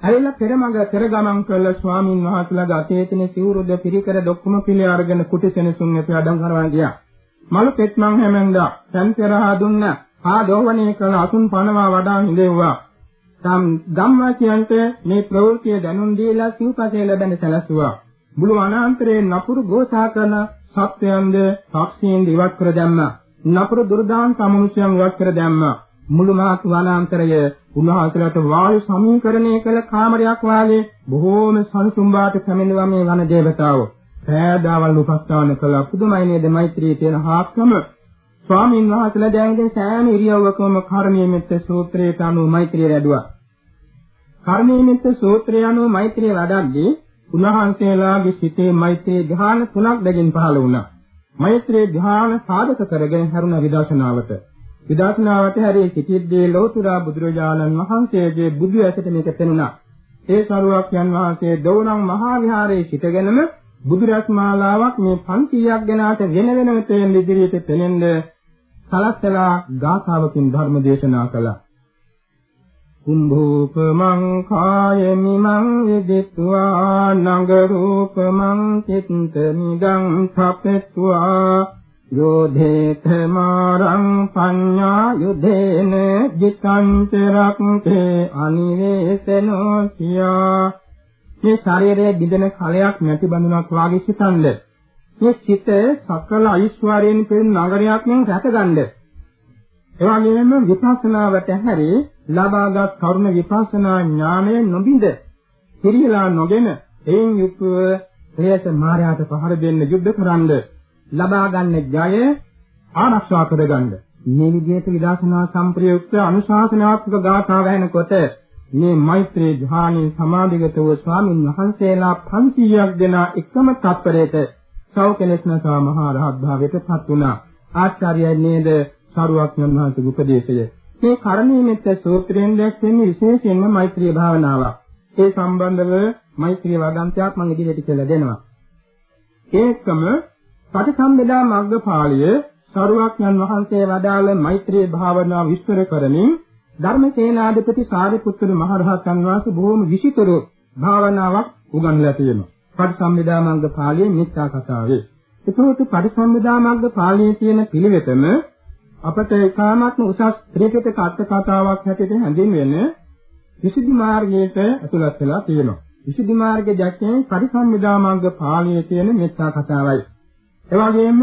ඇවිල්ලා පෙරමඟ පෙර ගමන් කළ ස්වාමින් වහන්සේලාගේ අතේතන සිවුරුද පිරිකර දොක්කම පිළි අරගෙන කුටි සෙනසුන් එපි අඩම් කරවා ගියා. මලු පෙත්මන් හැමෙන්දා සංතරහා දුන්න ආ දෝවණේ කළ අසුන් පනවා වඩා හිඳෙව්වා. තම් ධම්මචයන්ට මේ ප්‍රවෘත්තිය දැනුම් දීලා සිව්පසේ ලැබෙන සැලසුවා. මුළු අනාන්තරයේ නපුරු ගෝසා කරන සත්‍යයන්ද සාක්ෂීන් ඉවත් කර දැම්මා. නපුරු දුර්දාන් සමනුෂ්‍යයන් ඉවත් කර දැම්මා. මුළු මහත් වනාන්තරය උන්වහන්සේලාට වායු සමීකරණය කළ කාමරයක් වාගේ බොහෝම සංසුම්බාට පැමිණෙනවා මේ වන දේවතාවෝ. සෑදාවල් උපස්ථාන කළ පුදුමයි නේද මෛත්‍රී තියෙන හාත්කම. ස්වාමීන් වහන්සේලා දැන් සෑම ඉරියව්වකම කර්මීය මෙත්ත සූත්‍රයට අනුව මෛත්‍රිය වැඩුවා. කර්මීය මෙත්ත සූත්‍රය අනුව මෛත්‍රිය වඩද්දී උන්වහන්සේලාගේ සිතේ මෛත්‍රී ධ්‍යාන තුනක් දෙකින් පහළ වුණා. මෛත්‍රී ධ්‍යාන සාධක කරගෙන හරුණ විදර්ශනාවට විදර්ශනාවට හැරී සිටිද්දී ලෝතුරා බුදුරජාණන් වහන්සේගේ බුදු ඇසට මේක පෙනුණා. ඒ සරුවක්යන් වහන්සේ දෝණම් මහා විහාරයේ සිටගෙනම බුදු රත්මාලාවක් මේ 500ක් දෙනාට වෙන වෙනම තෙන් ඉදිරියට පෙනෙන්න සලස්සලා ගාථාවකින් ධර්ම දේශනා කළා. කුම්භූපමං කායමිමං විදිත්වා නග රූපමං චිත්ත නිදං සපෙත්වා යෝධේත මාරං පඤ්ඤා යුදේන ජිතං චරක්ඛේ අනිවේසනෝ සියා මේ ශරීරයේ දිදෙන කලයක් නැති බඳුනක් වාගේ සිතන්ද මේ සිත සකල ඓශ්වර්යයෙන් පෙරෙන නගරයක් නම් රැකගන්න එවැගේම විපස්සනාවට හැරී ලබාගත් කරුණ විපස්සනා ඥානය නොබිඳ පිළිලා නොගෙන එයින් යුක්තව ක්ලේශ මායාවට පහර දෙන්න යුද්ධ කරන්ද ලබා ගන්න ජය ආරක්ෂා කරගන්න. මේ විදිහට විදර්ශනා සම්ප්‍රයුක්ත අනුශාසනාත්මක ගාථා වැහෙනකොට මේ මෛත්‍රී ධ්‍යානයේ සමාධිගත වූ ස්වාමින් වහන්සේලා 500ක් දෙනා එකම තත්පරයක සෞකලේශනසා මහා රහත් භාවයට පත් වුණා ආචාර්යය නේද සාරුවක්ඥන් වහන්සේගේ උපදේශය. මේ කරණීයමෙත් සූත්‍රයෙන් දැක්වෙන්නේ විශේෂයෙන්ම මෛත්‍රී භාවනාවක්. ඒ සම්බන්ධව මෛත්‍රී වදන්තයක් මම ඉදිරියට කියලා දෙනවා. ඒකම පටිසම්භිදා මග්ගපාළිය සාරුවක්ඥන් වහන්සේ වදාළ මෛත්‍රී භාවනාව විස්තර කරමින් ධර්මසේනාධිපති සාරිපුත්‍ර මහ රහතන් වහන්සේ බොහෝම විචිතර භාවනාවක් උගන්වලා තියෙනවා. පටිසම්භිදා මග්ගපාළියේ මිත්‍යා කතාවේ. ඒකෝට පටිසම්භිදා මග්ගපාළියේ තියෙන පිළිවෙතම අපට ඒකාමත්ම උසස් ත්‍රිපිටක අර්ථ කතාවක් හැටියට හැඳින්වෙන විසුද්ධි මාර්ගයට ඇතුළත් වෙලා තියෙනවා. විසුද්ධි මාර්ගයේ දැක්කේ පරිසම්මිදා මාර්ග පාළියේ තියෙන මෙත්තා කතාවයි. ඒ වගේම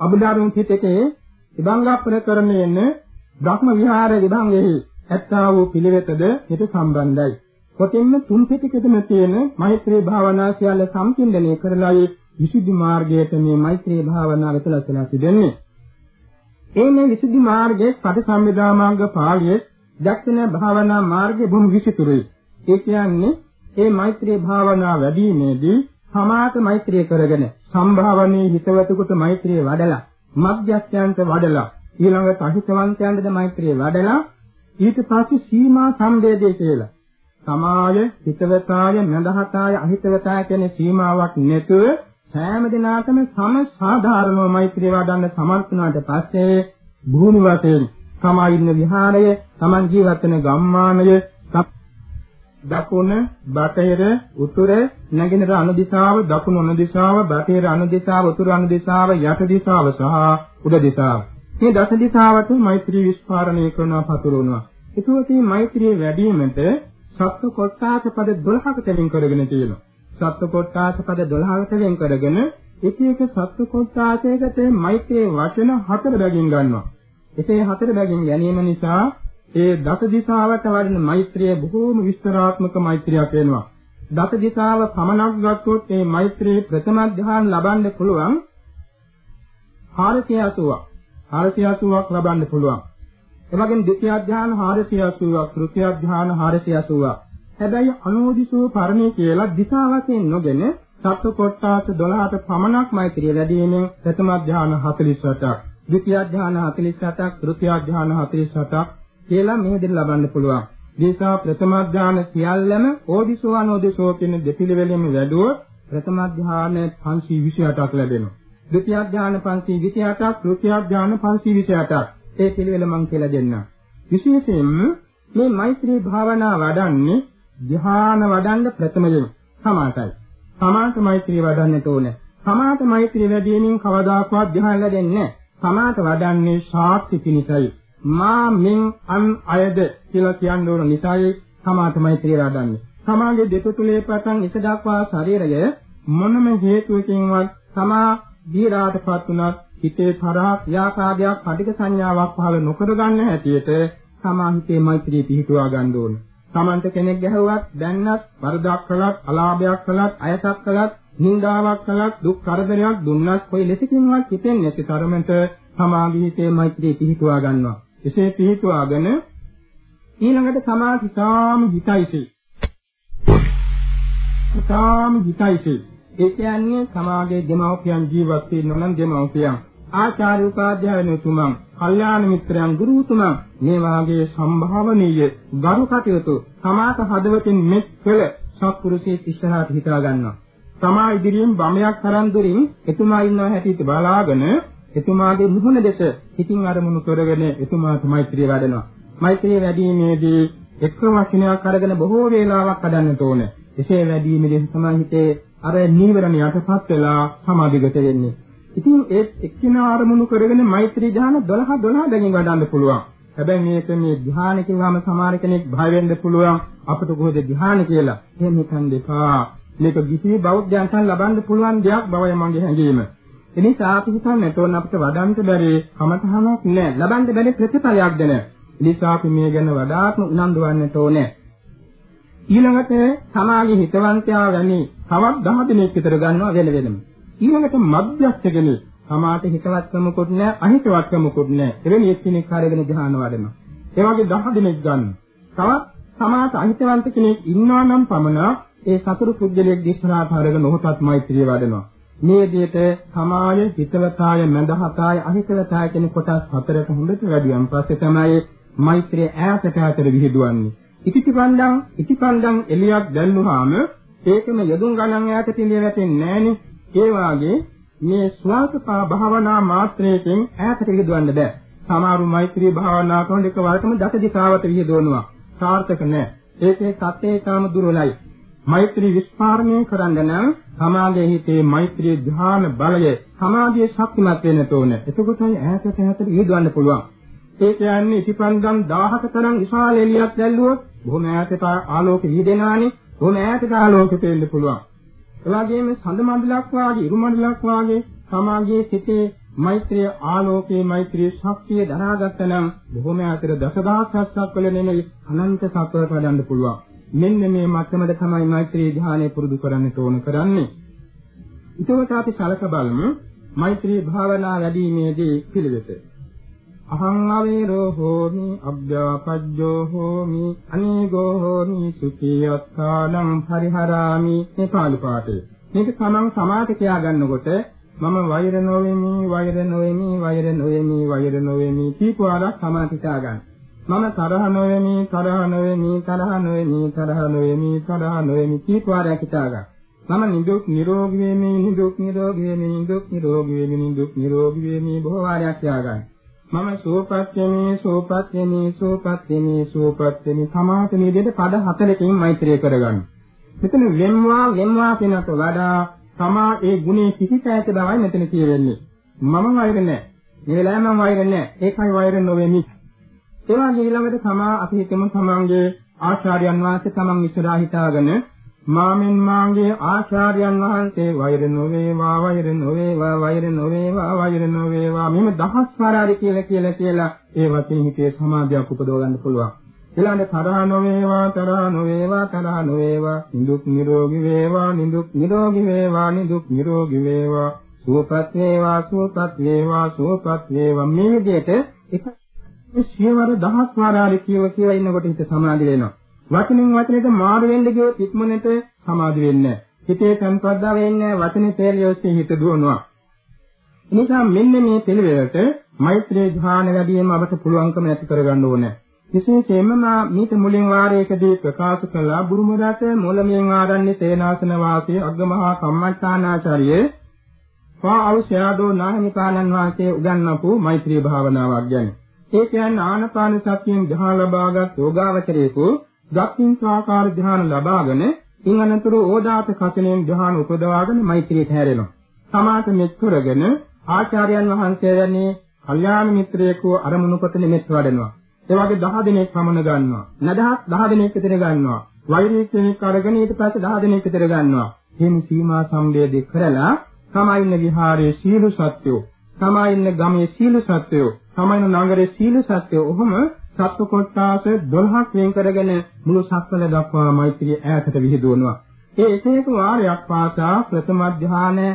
අබුදාරුන් පිටකේ විභංගප්පර කරණයෙන් බ්‍රහ්ම විහාර විභංගෙහි ඇත්තා වූ පිළිවෙතද හිත සම්බන්ධයි. කොටින්ම තුන් පිටකෙතම තියෙන මෛත්‍රී භාවනා සියල්ල සම්පින්දණය කරලායි විසුද්ධි මාර්ගයට මේ මෛත්‍රී භාවනාව ඇතුළත් වෙලා තිබෙන්නේ. ඒ මේ විසුද්ධි මාර්ගයේ පටිසම්භිදා මාර්ග පාළියේ දක්ෂින භාවනා මාර්ගයේ බොහොම විචිතුරුයි. ඒ කියන්නේ මේ මෛත්‍රී භාවනා වැඩිීමේදී සමාත මෛත්‍රිය කරගෙන සම්භාවනයේ හිතවතෙකුට මෛත්‍රිය වඩලා මධ්‍යස්ථයන්ට වඩලා ඊළඟට අහිතවන්තයන්ටද මෛත්‍රිය වඩලා ඊට පස්සේ සීමා සම්බේධය කියලා සමාය හිතවතාය මඳහතාය අහිතවතාය කියන සීමාවක් නැතුව සෑම දිනාටම සම සාධාරණව මෛත්‍රිය වඩන්න සමර්ථ වුණාට පස්සේ භූමි වශයෙන් තමා ඉන්න විහාරය, තමන් ජීවත් වෙන ගම්මානය, දකුණ, බටහිර, උතුර, නැගෙනහිර අනුදිශාව, දකුණු අනුදිශාව, බටහිර අනුදිශාව, උතුරු අනුදිශාව, යට දිශාව සහ උඩ දිශාව. මේ දස දිශාවට මෛත්‍රී විස්පාරණය කරනවා පතුරවනවා. ඒකෝටි මෛත්‍රිය වැඩි වීමට සත්ව කොට්ටාස පද 12කට වෙන් කරගෙන තියෙනවා. සත්ව කොට්ටාස පද 12කට වෙන් කරගෙන එක එක සත්ව කොට්ටාසයකට මෛත්‍රී වචන හතර බැගින් ගන්නවා. එසේ හතර බැගින් ගැනීම නිසා ඒ දස දිශාවට වඩන මෛත්‍රිය බොහෝම විස්තරාත්මක මෛත්‍රියක් වෙනවා. දස දිශාව පමණක් ගත්තොත් මේ මෛත්‍රී ප්‍රථම ධ්‍යාන ලබන්න පුළුවන් 480ක්. 480ක් ලබන්න පුළුවන්. එවැගේම ද්විතිය ධ්‍යාන 480ක්, තෘතිය ධ්‍යාන 480ක්. හැබැයි අනෝදිසෝ පරණේ කියලා දිශා වශයෙන් නොගෙන සත්ව කොට්ටාස 12ට පමණක් මෛත්‍රිය වැඩිවීමෙන් ප්‍රථම ධ්‍යාන 48ක්, ද්විතිය ධ්‍යාන 48ක්, තෘතිය ධ්‍යාන 48ක් කියලා මේ දෙන්න ලබන්න පුළුවන්. දිශා ප්‍රථම ධ්‍යාන සියල්ලම ඕදිසෝ අනෝදිසෝ කියන දෙපිළිවෙලෙම වැඩුව ප්‍රථම ධ්‍යාන 528ක් ලැබෙනවා. ද්විතිය ධ්‍යාන 528ක්, තෘතිය ධ්‍යාන 528ක්. ඒ පිළිවෙල මම කියලා දෙන්නම්. විශේෂයෙන්ම මේ මෛත්‍රී භාවනා වඩන්නේ ධ්‍යාන වඩන්න ප්‍රථමයෙන් සමාතයි. සමාත මෛත්‍රිය වඩන්නට ඕනේ. සමාත මෛත්‍රිය වැඩිමින් කවදාකවත් ධ්‍යාන ලැබෙන්නේ නැහැ. සමාත වඩන්නේ ශාක්ති පිණිසයි. මා මින් අන් අයද කියලා කියන්න ඕන නිසායි සමාත මෛත්‍රිය වඩන්නේ. සමාගේ දෙක තුලේ පටන් ඉස දක්වා ශරීරය මොනම හේතුවකින්වත් සමා දීරාටපත් උනත් හිතේ තරහක් ව්‍යාකාරයක් අධික සංඥාවක් පහළ නොකර ගන්න හැටියට සමාහිතේ මෛත්‍රිය පිහිටුවා ගන්න ඕනේ. Tamante කෙනෙක් ගැහුවත් දැන්නත් වරදක් කළත් අලාභයක් කළත් අයසක් කළත් නින්දාවක් කළත් දුක් කරදරයක් දුන්නත් කොයි ලෙසකින්වත් හිතෙන්නේ නැති තරමට සමාධි හිතේ මෛත්‍රිය පිහිටුවා ගන්නවා. එසේ පිහිටුවාගෙන ඊළඟට සමාධි තාම හිතයිසේ. තාම හිතයිසේ. ඒ කියන්නේ සමාගයේ දෙමව්පියන් ජීවත් වෙන්න නම් දෙමව්පියන් ආචාර්ය උපාධ්‍යායන තුමන්, කල්යාණ මිත්‍රයන්, ගුරු උතුමන් මේ වාගේ සම්භාවනීය ගරු කටයුතු සමාත හදවතින් මෙත් කළ සත්පුරුෂයෙක් ඉස්සරහට හිතා ගන්නවා. තමා ඉදිරියෙන් බමයක් තරම් දුරින් එතුමා ඉන්නවා හැටියට බලාගෙන එතුමාගේ මුහුණ දෙස හිතින් අරමුණු කරගෙන එතුමාට මෛත්‍රිය වඩනවා. මෛත්‍රිය වැඩිීමේදී එක් වචනයක් අරගෙන බොහෝ වේලාවක් හදන්නට ඕනේ. එසේ වැඩිීමේදී තමයි හිතේ අර නීවරණ යටපත් වෙලා සමාධිගත වෙන්නේ. ඉතින් ඒ එක්කිනා අරමුණු කරගෙන මෛත්‍රී ධ්‍යාන 12 12 දැකින් වඩන්න පුළුවන්. හැබැයි මේක මේ ධ්‍යාන කිව්වම සමහර කෙනෙක් භය වෙන්න පුළුවන් අපිට කොහෙද ධ්‍යාන කියලා. එහෙම හිතන් දෙපා. මේක කිසි බෞද්ධයන්ට ලබන්න පුළුවන් දෙයක් බවයි මගේ හැඟීම. එනිසා අපි හිතන්නේ තෝරන අපිට වඩන්න බැරි කමතහනක් නෑ. ලබන්න බැරි ප්‍රතිඵලයක් දෙන. එනිසා අපි මේ ගැන වඩාත්ම උනන්දු වෙන්නට ඕනේ. ඊළඟට සමාගයේ හිතවන්තයා වැනි තවත් 10 දිනක් විතර ගන්නවා වෙන වෙනම. ඊළඟට මධ්‍යස්ථගෙන සමාත හිතවත්කමකුත් නැහැ අහිතවත්කමකුත් නැහැ. එවැනි එක්කෙනෙක් කාර්යගෙන ධ්‍යාන වඩනවා. ඒ වගේ 10 දිනක් ගන්න. තවත් සමාත අහිතවන්ත කෙනෙක් ඉන්නවා නම් පමණ ඒ සතුරු පුද්ගලයෙක් දිස්සනාට අරගෙන ඔහුටත් මෛත්‍රිය වඩනවා. මේ විදිහට සමාය හිතවතාය මඳහතාය අහිතවතාය කියන කොටස් හතරට හොඳට වැඩියන් පස්සේ තමයි මෛත්‍රිය ඈතට ඈතට විහිදුවන්නේ. ඉතිපන්දම් ඉතිපන්දම් එලියක් දැල්නුවාම ඒකම යදුන් ගණන් ඈතට ඉඳිය වැටෙන්නේ නැහනේ. ඒ වාගේ මේ ස්වාසපා භාවනා මාත්‍රයෙන් ඈතට විහිදුවන්න බෑ. සමහරු මෛත්‍රී භාවනා කරන එක වරකම දස දිශාවට විහිදුවනවා. සාර්ථක නැහැ. ඒකේ සත්‍යය තාම දුර්වලයි. මෛත්‍රී විස්පාරණය කරන්න නම් සමාගයේ හිතේ මෛත්‍රී ධ්‍යාන බලය සමාධියේ ශක්තිමත් වෙන්න ඕන. එතකොටයි ඈතට ඈතට විහිදුවන්න පුළුවන්. ඒ කියන්නේ ඉතිපන්දම් 1000ක තරම් විශාල එළියක් දැල්ලුවොත් බොහොම ඈතට ආලෝක විහිදෙනානේ. බොහොම ඈතට ආලෝක පෙන්න පුළුවන්. ඒ වගේම සඳ මණ්ඩලක් වාගේ, ඉරු මණ්ඩලක් වාගේ සමාගයේ සිටේ මෛත්‍රිය ආලෝකයේ මෛත්‍රී ශක්තිය දරාගත්ත නම් බොහොම ඈතට දසදහසක් වල නෙමෙයි අනන්ත සත්වයට වඩන්න පුළුවන්. මෙන්න මේ මට්ටමද තමයි මෛත්‍රී ධ්‍යානය පුරුදු කරන්න ඕන කරන්නේ. ඊටවට අපි සලක බලමු මෛත්‍රී භාවනා වැඩිීමේදී පිළිවෙත. අහං අවේරෝ හෝමි අභ්‍යාපජ්ජෝ හෝමි අනේගෝ හෝමි සුඛියත්තානං පරිහරාමි මේ පාළි පාඨය. මේක තමන් සමාත කියා ගන්නකොට මම වෛර නොවෙමි වෛර නොවෙමි වෛර නොවෙමි වෛර නොවෙමි කීපවාරක් සමාත කියා ගන්න. මම තරහ නොවෙමි තරහ නොවෙමි තරහ නොවෙමි තරහ නොවෙමි තරහ නොවෙමි කීපවාරයක් කියා ගන්න. මම නිදුක් නිරෝගී වෙමි නිදුක් නිරෝගී වෙමි නිදුක් නිරෝගී වෙමි නිදුක් නිරෝගී වෙමි බොහෝ වාරයක් කියා ගන්න. මම සෝපත් වෙමි සෝපත් වෙමි සෝපත් වෙමි සෝපත් වෙමි සමාත මේ දෙයට පද හතරකින් මෛත්‍රිය කරගන්න. මෙතන වෙම්වා වෙම්වා කියනට වඩා තමා ඒ ගුණේ කිසිසෑක බවයි මෙතන කියවෙන්නේ. මම වෛර නැහැ. මේ වෙලාවේ මම වෛර නැහැ. ඒකයි වෛර නොවෙමි. ඒ වගේ ඊළඟට තමා අපි හිතමු තමන්ගේ ආචාර්යයන් වහන්සේ තමන් ඉස්සරහා හිතාගෙන මාමින් මාගේ ආචාර්යයන් වහන්සේ වෛර නොවේවා වෛර නොවේවා වෛර නොවේවා වෛර නොවේවා මෙන්න දහස් වාරාරි කියලා කියලා කියලා ඒ වචනේ හිතේ සමාධියක් උපදව ගන්න පුළුවන්. ඊළඟට තරහ නොවේවා තරහ නොවේවා තරහ නොවේවා නිදුක් නිරෝගී වේවා නිදුක් නිරෝගී වේවා නිදුක් නිරෝගී වේවා සුවපත් වේවා සුවපත් වේවා සුවපත් වේවා මේ විදිහට එක සියවර දහස් වාරාරි කියව කියලා ඉන්නකොට හිත සමාධි වෙනවා. වචනෙන් වචනෙට මාරු වෙන්න ගියොත් ඉක්මනට සමාධි වෙන්නේ නැහැ. හිතේ සංපද්දා වෙන්නේ වචනේ තේලියොස්සේ හිත දුවනවා. එනිසා මෙන්න මේ පිළිවෙලට මෛත්‍රී ධ්‍යාන වැඩිම අපට පුළුවන්කම ඇති කරගන්න ඕනේ. විශේෂයෙන්ම මා මීට මුලින් වාරයකදී ප්‍රකාශ කළා බුරුම රට මොළමියන් ආරණ්‍ය සේනාසන වාසී අග්ගමහා සම්මච්ඡානාචාර්ය වා අවශ්‍යදෝ නාහිමිපාණන් වාසී උගන්වපු මෛත්‍රී භාවනාවක් ගැන. ඒ කියන්නේ ආනපාන සතියෙන් ධ්‍යාන ලබාගත් යෝගාවචරයේකෝ දක්ෂින් සාකාර ධ්‍යාන ලබාගෙන ඉන් අනතුරු ඕදාත කසණයෙන් ධ්‍යාන උපදවාගෙන මෛත්‍රියට හැරෙනවා. සමාත මෙත්තරගෙන ආචාර්යයන් වහන්සේ වැනි කල්යාණ මිත්‍රයෙකු අරමුණු කොට මෙත් වඩනවා. ඒ වගේ 10 දිනක් පමණ ගන්නවා. නදහස් 10 දිනක් විතර ගන්නවා. වෛරී කෙනෙක් අරගෙන ඊට පස්සේ 10 දිනක් විතර ගන්නවා. එහෙම සීමා සම්බේධය කරලා සමායින්න විහාරයේ සීල සත්‍යෝ, සමායින්න ගමේ සීල සත්‍යෝ, සමායින්න නගරයේ සීල සත්‍යෝ ඔහොම සත්ව කොටාස 12ක් වෙන් කරගෙන මුළු සක්වල දක්වා මෛත්‍රිය ඈතට විහිදුවනවා. ඒ එක එක වාරයක් පාසා ප්‍රථම ධානය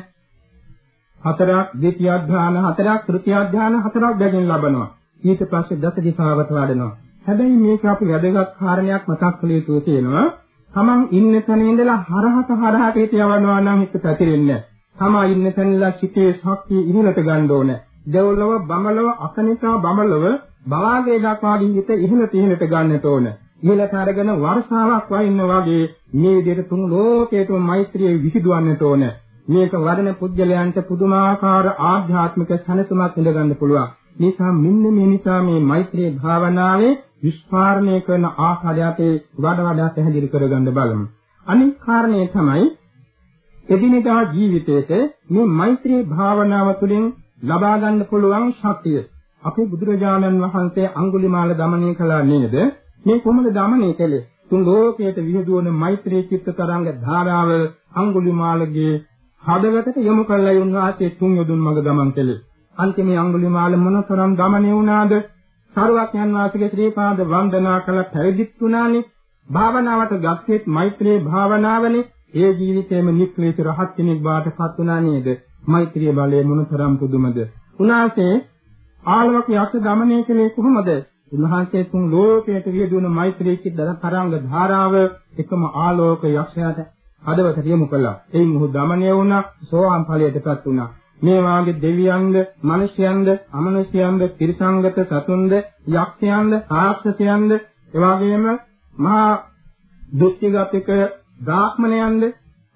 හතරක්, ද්විතිය ධානය හතරක්, තෘතිය ධානය හතරක් බැගින් ලබනවා. ඊට පස්සේ දස දිශාවට වඩනවා. හැබැයි මේක අපි වැදගත් කාරණයක් මතක් කළ යුතු තියෙනවා. තමන් ඉන්න තැන ඉඳලා හරහට හරහට හිත යවනවා නම් හිත පැතිරෙන්නේ නැහැ. තමා ඉන්න තැනලා සිටේ ශක්තිය ඉහළට ගන්න ඕනේ. දෙවොලව බමලව අසනිකා බමලව බලාගේ දක්වා හිත ඉහළට ඉහළට ගන්නට ඕන. ඉහළට අරගෙන වර්ෂාවක් වයින්න වගේ මේ විදිහට තුන් ලෝකේටම මෛත්‍රිය විහිදුවන්නට ඕන. මේක වඩන පුද්ගලයන්ට පුදුමාකාර ආධ්‍යාත්මික සැනසීමක් ඉඳ ගන්න පුළුවන්. නිසා මෙන්න මේ නිසා මේ මෛත්‍රී භාවනාවේ විස්පාරණය කරන ආකාරය අපි වඩා වඩා පැහැදිලි කරගන්න බලමු. අනිත් කාරණේ තමයි එදිනෙදා ජීවිතයේ මේ මෛත්‍රී භාවනාව තුළින් ලබා ගන්න පුළුවන් ශක්තිය. අපේ බුදුරජාණන් වහන්සේ අඟුලිමාල දමනය කළා නේද? මේ කොහොමද දමනය කළේ? තුන් ලෝකයට විහිදුවන මෛත්‍රී චිත්ත තරංග ධාරාව අඟුලිමාලගේ හදවතට යොමු කළා උන්වහන්සේ තුන් යොදුන් මඟ ගමන් කළේ. අන්තිමේ අඟුලිමාල මොනතරම් දමනය වුණාද? සරුවක්යන් වාසගේ ශ්‍රී පාද වන්දනා කළ පැවිදිත් වුණානේ. භාවනාවට ගත්තේත් මෛත්‍රී භාවනාවනේ. ඒ ජීවිතේම නික්ලේශ රහත් කෙනෙක් බවට පත් වුණා නේද? මෛත්‍රී බලය මොනතරම් පුදුමද? උන්වහන්සේ ආලවක යක්ෂ දමනය කළේ කොහොමද? උන්වහන්සේ තුන් ලෝකයට වියදුණු මෛත්‍රී චිත්ත තරංග ධාරාව එකම ආලෝක යක්ෂයාට හදවතට යොමු කළා. එයින් ඔහු දමනය වුණා, සෝවාන් ඵලයටපත් වුණා. මේ වාගේ දෙවියන්ද, මිනිසයන්ද, අමනුෂ්‍යයන්ද, තිරිසංගත සතුන්ද, යක්ෂයන්ද, ආක්ෂසයන්ද, එවාගෙම මහා දුක්ඛගතික බ්‍රාහ්මණයන්ද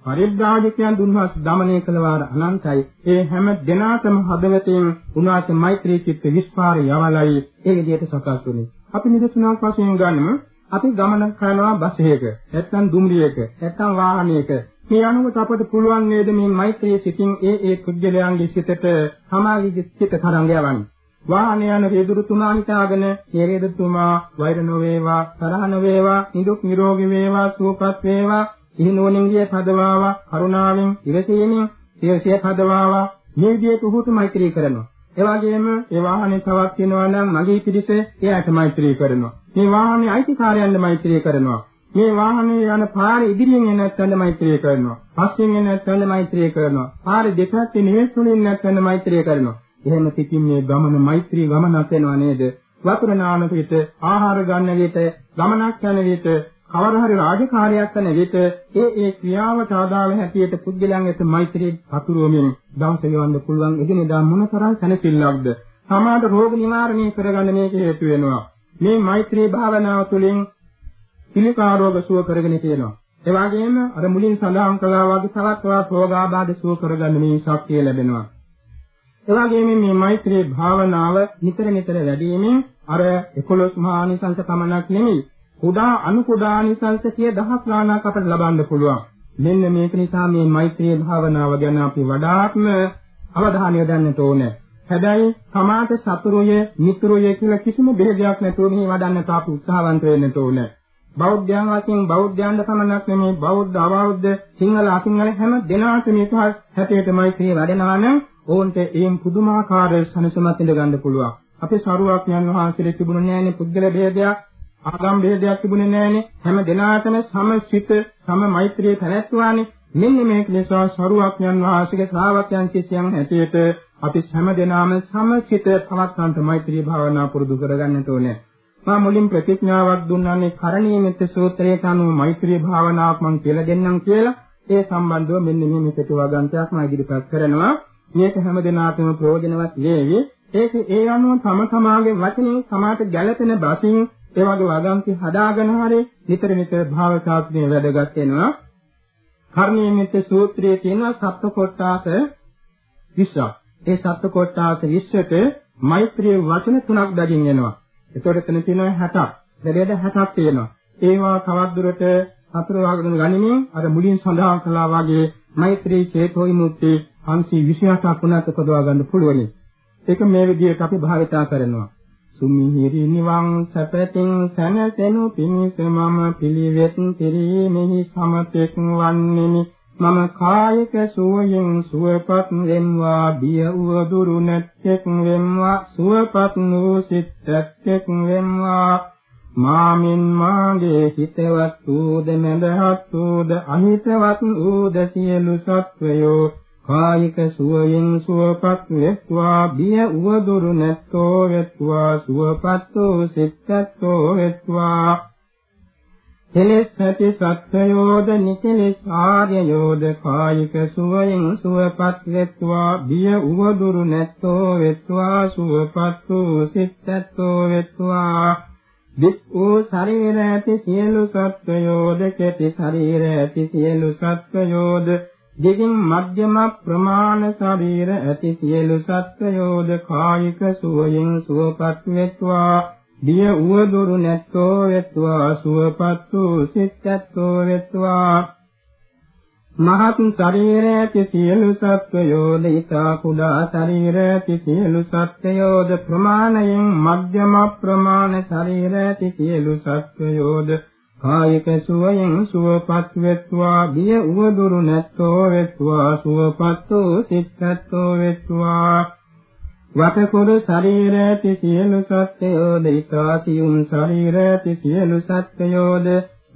පරිබ්‍රාජකයන් දුන්වස් දමනය කළ වාර අනන්තයි. ඒ හැම දෙනාටම හදවතින් උන්වහන්සේ මෛත්‍රී චිත්ත විස්පාරය යවලයි ඒ විදිහට සකස් වුනේ. අපි නිදසුනක් වශයෙන් ගන්නම අපි ගමන කරනවා බස් එකක, නැත්නම් දුම්රියක, නැත්නම් වාහනයක. මේ අනුවට අපට පුළුවන් නේද මේ මෛත්‍රී සිතින් ඒ ඒ කුජලයන්ගේ සිතට සමාගයේ සිත තරංග යවන්නේ. වාහන යන රේදුරුතුමා හිතාගෙන මේ රේදුරුතුමා වෛර නොවේවා, තරහ නොවේවා, නිදුක් නිරෝගී වේවා, සුවපත් වේවා සිහිනුවණින් ගිය පදවාවා කරුණාවෙන් ඉවසීමෙන් සියසිය පදවාවා මේ විදිහට උහුතු මෛත්‍රී කරනවා. ඒ වගේම ඒ වාහනේ තවත් වෙනවා නම් මගේ පිටිස එයාට මෛත්‍රී කරනවා. මේ වාහනේ අයිතිකාරයන්ට මෛත්‍රී කරනවා. මේ වාහනේ යන පාරේ ඉදිරියෙන් එන නැත්නම් මෛත්‍රී කරනවා. පස්සෙන් එන නැත්නම් මෛත්‍රී කරනවා. පාරේ දෙපැත්තේ නිවෙස්ුලින් නැත්නම් මෛත්‍රී කරනවා. එහෙම පිටින් මේ ගමන මෛත්‍රී ගමනක් වෙනවා නේද? වතුර නාන පිට ආහාර ගන්න විට ගමනක් යන විට කවර හරි රාජකාරියක් කරන විට ඒ ඒ ක්‍රියාවට ආදාළ හැටියට පුද්ගලයන් වෙත මෛත්‍රී පතුරවමින් දවස ගෙවන්න පුළුවන්. එදිනෙදා මොනතරම් සැනසෙල්ලක්ද? සමාද රෝග නිවාරණය කරගන්න මේක හේතු වෙනවා. මේ මෛත්‍රී භාවනාව තුළින් පිළිකා රෝග සුව කරගෙන තියෙනවා. ඒ වගේම අර මුලින් සඳහන් කළා වගේ තවත් තවත් රෝගාබාධ සුව කරගන්න මේ ශක්තිය ලැබෙනවා. ඒ වගේම මේ මෛත්‍රී භාවනාව නිතර නිතර වැඩිවීමෙන් අර 11 මහා ආනිසංස පමණක් නෙමෙයි කුඩා අනු කුඩා නිසංස සිය දහස් ගණනක් අපට ලබන්න පුළුවන්. මෙන්න මේක නිසා මේ මෛත්‍රී භාවනාව ගැන අපි වඩාත්ම අවධානය යොදන්නට ඕනේ. හැබැයි සමාත සතුරුය, මිතුරුය කියලා කිසිම බෙහෙදයක් නැතුව මේ වඩන්නට අපි උත්සාහවන්ත වෙන්න ඕනේ. බෞද්ධයන් වශයෙන් බෞද්ධයන්ට පමණක් නෙමෙයි බෞද්ධ අවබෝධ සිංහල අසිංහල හැම දෙනාටම මේක හැටියට මෛත්‍රී වැඩනවා නම් ඕන්ට ඒම් පුදුමාකාර සනසමත් ඉඳ ගන්න පුළුවන්. අපේ සරුවක් යන වහන්සේට තිබුණ නෑනේ පුද්ගල ભેදයක් ආගම් ભેදයක් තිබුණේ නැහනේ. හැම දිනාටම සමසිත සම මෛත්‍රිය පැවැත්වුවානේ. මෙන්න මේක නිසා සරුවක්යන් වහන්සේගේ ශ්‍රාවකයන් ශිෂ්‍යයන් හැටියට අපි හැම දිනාම සමසිත පවත්වන්ත මෛත්‍රී භාවනා පුරුදු කරගන්නට ඕනේ. මා මුලින් ප්‍රතිඥාවක් දුන්නානේ කරණීය මෙත්ත සූත්‍රයට අනුව මෛත්‍රී භාවනාවක් මම කියලා දෙන්නම් කියලා. ඒ සම්බන්ධව මෙන්න මේ මෙතට වගන්තයක් මම ඉදිරිපත් කරනවා. මේක හැම දිනාටම ප්‍රයෝජනවත් වේවි. ඒක ඒ අනුව තම තමාගේ වචනේ සමාත ගැළපෙන බසින් ඒ වගේ වදන්ති හදාගෙන හරි නිතර නිතර භාව ශාස්ත්‍රයේ වැදගත් වෙනවා. කර්ණීය මෙත්ත සූත්‍රයේ තියෙනවා සත්ව කොටාස 20ක්. ඒ සත්ව කොටාස 20ට මෛත්‍රී වචන තුනක් දකින් එනවා. ඒතකොට එතන තියෙනවා 60ක්. දෙරේද 60ක් තියෙනවා. ඒවා තවත් දුරට හතර වගන ගනිමින් අර මුලින් සඳහන් කළා වගේ මෛත්‍රී චේතෝ විමුක්ති 528ක් වුණත් උපදවා ගන්න පුළුවන්. ඒක මේ විදිහට අපි භාවිතා කරනවා. සුමිහිරි නිවන් සැපතින් සැනසෙනු පිණිස මම පිළිවෙත් පිරීමෙහි සමතෙක් වන්නෙමි. මම කායික සුවයෙන් සුවපත් වෙම්වා බිය වූ දුරු නැත්තෙක් වෙම්වා සුවපත් වූ සිතෙක් වෙම්වා මාමින් මාගේ හිතවත් වූද මඳහත් වූද අහිතවත් වූද සියලු සත්වයෝ කායික සුවයෙන් සුවපත් වෙත්වා බිය උවදුරු නැත්තෝ වෙත්වා සුවපත්ෝ සිතත්තෝ වෙත්වා. කෙලෙස් ඇති සත්‍යයෝද නිකලෙස් ආර්යයෝද කායික සුවයෙන් සුවපත් වෙත්වා බිය උවදුරු නැත්තෝ වෙත්වා සුවපත්ෝ සිතත්තෝ වෙත්වා. වික්ඛූ ශරීර ඇති සියලු සත්වයෝද කෙටි ශරීර ඇති සියලු සත්වයෝද දෙකින් මධ්‍යම ප්‍රමාණ ශරීර ඇති සියලු සත්වයෝද කායික සුවයෙන් සුවපත් වෙත්වා. දිය උවදුරු නැත්තෝ වෙත්වා. සුවපත් වූ සිත්ත්වෝ වෙත්වා. මහත් ශරීරය ඇති සියලු සත්වයෝද ඊතා කුඩා ශරීරය ඇති සියලු සත්වයෝද ප්‍රමාණයෙන් මධ්‍යම ප්‍රමාණ ශරීරය ඇති සියලු සත්වයෝද කායික සුවයෙන් සුවපත් වෙත්වා බිය උවදුරු නැත්තෝ වෙත්වා සුවපත් වූ සිත්ත්වෝ වෙත්වා. වතකුරු ශරීරයති සියලු සත්‍යයෝද ඊකාසියුම් ශරීරයති සියලු සත්‍යයෝද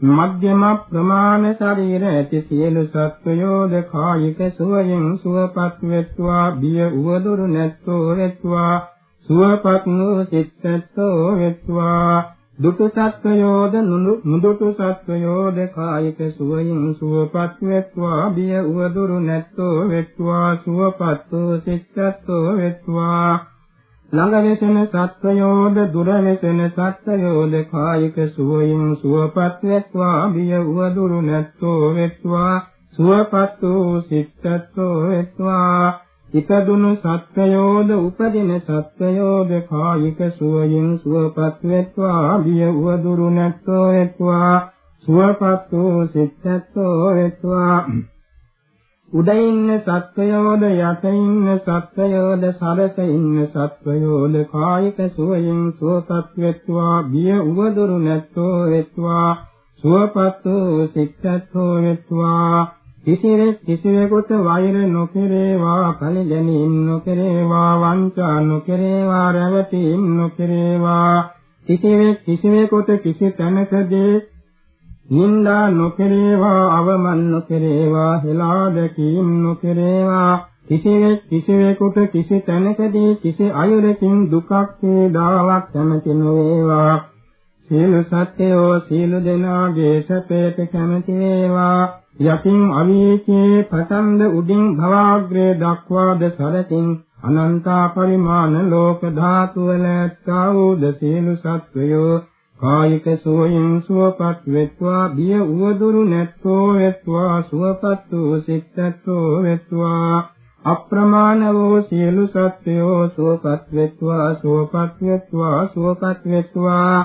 මධ්‍යම ප්‍රමාණ ශරීරයති සියලු සත්වයෝද කායික සුවයෙන් සුවපත් වෙත්වා බිය උවදුරු නැත්තෝ වෙත්වා සුවපත් වූ සිත්ත්වෝ වෙත්වා. දුටු සත්වයෝද නුදුටු සත්වයෝද කායික සුවයින් සුවපත් වෙත්වා බිය උවදුරු නැත්තෝ වෙත්වා සුවපත් වූ සිත්ත්වෝ වෙත්වා. ළඟ වෙසෙන සත්වයෝද දුර වෙසෙන සත්වයෝද කායික සුවයින් සුවපත් වෙත්වා බිය උවදුරු නැත්තෝ වෙත්වා සුවපත් වූ සිත්ත්වෝ වෙත්වා. ඉපදුණු සත්වයෝද උපදින සත්වයෝද කායික සුවයෙන් සුවපත් වෙත්වා බිය උවදුරු නැත්තෝ වෙත්වා සුවපත් වූ සිත්ත්වෝ වෙත්වා. උඩින් සත්වයෝද යටින් සත්වයෝද සරස ඉන්න සත්වයෝද කායික සුවයෙන් සුවපත් වෙත්වා බිය උවදුරු නැත්තෝ වෙත්වා සුවපත් වූ සිත්ත්වෝ වෙත්වා. කිසිවෙක් කිසිවෙකුට වෛර නොකරේවා කලජැනීම් නොකරේවා වංචා නොකරේවා රැවටීම් නොකරේවා. කිසිවෙක් කිසිවෙකුට කිසි තැනකදී නින්දා නොකරේවා අවමන් නොකරේවා හෙලා දැකීම් නොකරේවා. කිසිවෙක් කිසිවෙකුට කිසි තැනකදී කිසි අයුරකින් දුකක් වේදාවක් කැමති නොවේවා. සීල සත්‍යෝ සීල දෙනාගේ සැපයට කැමති වේවා. යකින් අවීචේ පතන්ද උඩින් භවග්‍රේ දක්වාද සරතින් අනන්තා පරිමාණ ලෝක ධාතු වල ඇත්තා වූ දසීලු සත්වයෝ? කායික සෝයින් සුවපත් වෙත්වා බිය උවදුරු නැත්තෝ වෙත්වා සුවපත් වූ සිත්තෝ වෙත්වා. අප්‍රමාණ වූ සියලු සත්වයෝ සුවපත් වෙත්වා සුවපත් වෙත්වා සුවපත් වෙත්වා.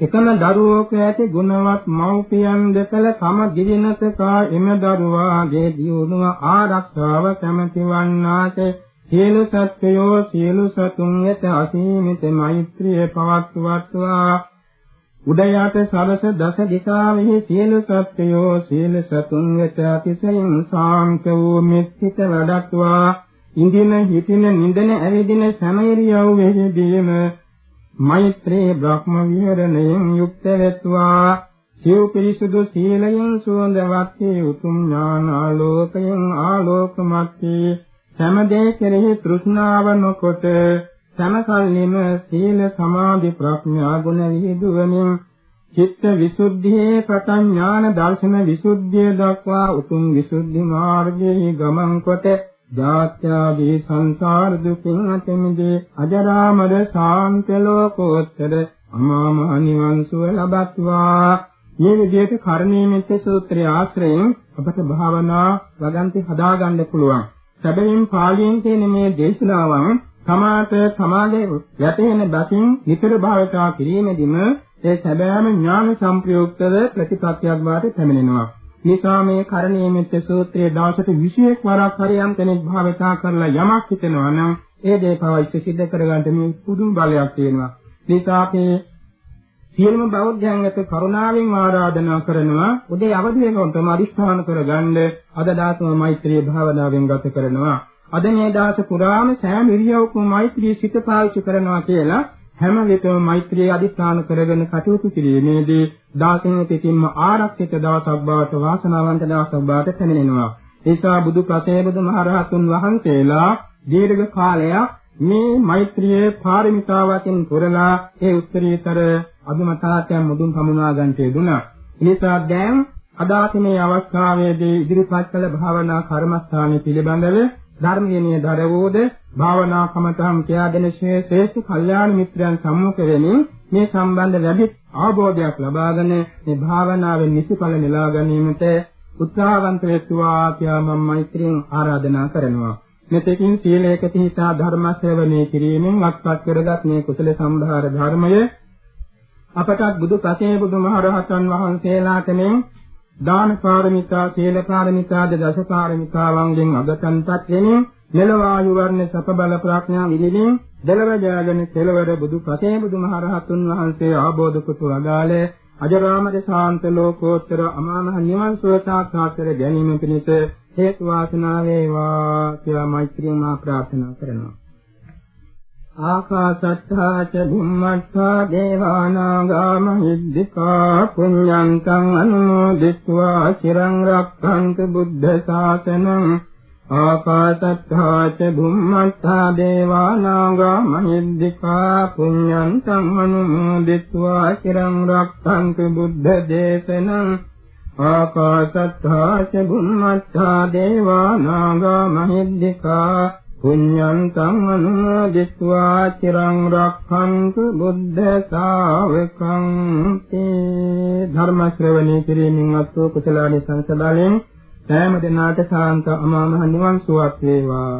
එකම දරුවෝක ඇති ගුණවත් මව්පියන් දෙකල තම දිවිනතකා එම දරුවාගේ දියුණුව ආරක්ෂාව කැමැති වන්නාට සියලු සත්වයෝ සියලු සතුන් වෙත අසීමිත මෛත්‍රිය පවත්වත්වා. උදයාට සරස දස දිසාවෙහි සියලු සත්වයෝ සියලු සතුන් වෙත අතිශයින් සාන්ත වූ මෙත්සිත වඩත්වා. ඉඳින හිතින නිඳන ඇවිදින සෑම ඉරියව්වෙහිදීම මෛත්‍රී බ්‍රහ්ම විහරණයෙන් යුක්ත වෙත්වා. සිව් පිරිසුදු සීලයෙන් සුවඳවත් වී උතුම් ඥාන ආලෝකයෙන් ආලෝකමත් වී සමදේ කෙරෙහි තෘෂ්ණාව නොකොට සමකල්ලිම සීල සමාධි ප්‍රඥා ගුණ විදුවමින් චිත්ත විසුද්ධියේ පතන් ඥාන දර්ශන විසුද්ධිය දක්වා උතුම් විසුද්ධි මාර්ගයේ ගමන් කොට ජාත්‍යාදී සංසාර දුකින් අත මිදේ අජරාමර ශාන්ත ලෝකෝත්තර අමා මහ නිවන් සුව ලබත්වා මේ විදිහට කර්ණීයමිත සූත්‍රය ආශ්‍රයෙන් අපට භාවනා වගන්ති හදාගන්න පුළුවන්. සැබවින් පාළියෙන් තියෙන මේ දේශනාවන් සමාත සමාජයේ යටේන බසින් නිතර භාවිතා කිරීමෙදිම ඒ සැබෑම ඥාන සංප්‍රයුක්තව ප්‍රතිපත්තියක් වාට පැමිණෙනවා. නිසා මේ කරණීයමෙත් සූත්‍රයේ දවසට 21 වරක් හරියම් කෙනෙක් භාවිතා කරලා යමක් හිතනවා නම් ඒ දේ පවයිත් සිද්ධ කරගන්න මේ පුදුම බලයක් තියෙනවා. නිසා අපේ සියලුම බෞද්ධයන් වෙත කරුණාවෙන් ආරාධනා කරනවා උදේ අවදි වෙනකොටම අදිස්ථාන කරගන්න අද දාසම මෛත්‍රී භාවනාවෙන් ගත කරනවා. අද මේ දාස පුරාම සෑම ඉරියව්වකම මෛත්‍රී සිත පාවිච්චි කරනවා කියලා හැම විටම මෛත්‍රිය අදිස්ථාන කරගෙන කටයුතු කිරීමේදී දාසෙන් පිටින්ම ආරක්ෂිත දවසක් බවට වාසනාවන්ත දවසක් බවට පැමිණෙනවා. ඒසා බුදු ප්‍රසේ බුදු මහරහතුන් වහන්සේලා දීර්ඝ කාලයක් මේ මෛත්‍රියේ පාරමිතාවකින් පුරලා ඒ උත්තරීතර අදුමතාතයන් මුදුන් පමුණවා ගන්නට යෙදුණා. එනිසා දැන් අදාති මේ අවස්ථාවේදී ඉදිරිපත් කළ භාවනා කර්මස්ථාන පිළිබඳව ධර්මයේ දරවෝද භාවනා කමතම් කියා දෙන ශ්‍රේෂ්ඨ කල්යාණ මිත්‍රයන් සම්මුඛ වෙමින් මේ සම්බන්ධ වැඩි අවබෝධයක් ලබාගෙන මේ භාවනාවෙන් නිසිඵල නෙලා ගැනීමට උත්සාහවන්ත වෙත්වා කියා මම මෛත්‍රියෙන් ආරාධනා කරනවා. මෙතෙකින් සීලයක පිහිටා ධර්ම ශ්‍රවණය කිරීමෙන් අත්පත් කරගත් මේ කුසල සම්භාර ධර්මය අපටත් බුදු ප්‍රසේ බුදුමහරහතන් වහන්සේලාට මේ දාන පාරමිතා, සීල පාරමිතා, දස පාරමිතාවන්ගෙන් අගතන්පත් වෙමින් මෙලව ආයු වර්ණ සප බල ප්‍රඥා විදිමින් දෙලව ජයගෙන කෙලවර බුදු ප්‍රසේ බුදුමහරහතුන් වහන්සේ ආબોධ කොට වදාළේ අජරාමර ශාන්ත ලෝකෝත්තර අමාමහ නිවන් සුව සාක්ෂාත් කර ගැනීම පිණිස හේතු වාසනා වේවා කියලා මෛත්‍රිය මා ප්‍රාර්ථනා කරනවා. ආකාශත්තා ච භුම්මත්තා දේවානාගා මහිද්దికා පුඤ්ඤන්තං අනුමෝදිत्वा চিරං රක්ඛන්තු බුද්ධ ශාසනං ආකාශත්තා ච භුම්මත්තා දේවානාගා මහිද්దికා පුඤ්ඤන්තං අනුමෝදිत्वा চিරං රක්ඛන්තු බුද්ධ දේශනං ආකාශත්තා ච භුම්මත්තා දේවානාගා මහිද්దికා පුඤ්ඤන්තං අනුමෝදිත්වා චිරං රක්ඛන්තු බුද්ධ ශාවකං තේ ධර්ම ශ්‍රවණය කිරීමෙන් අත්ෝ කුසලානි සංසදාලෙන් සෑම දිනාට සාන්ත අමා මහ නිවන් සුවක් වේවා.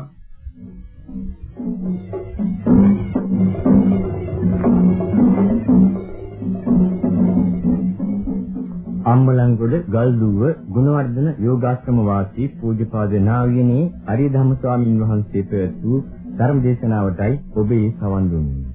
අම්බලන්ගොඩ ගල්දුව ගුණවර්ධන යෝගාශ්‍රම වාසී පූජ්‍යපාද නාවියනේ අරිය ධම්ම ස්වාමීන් වහන්සේ පැවැත් වූ ධර්ම දේශනාවටයි ඔබේ සවන් දුන්නේ.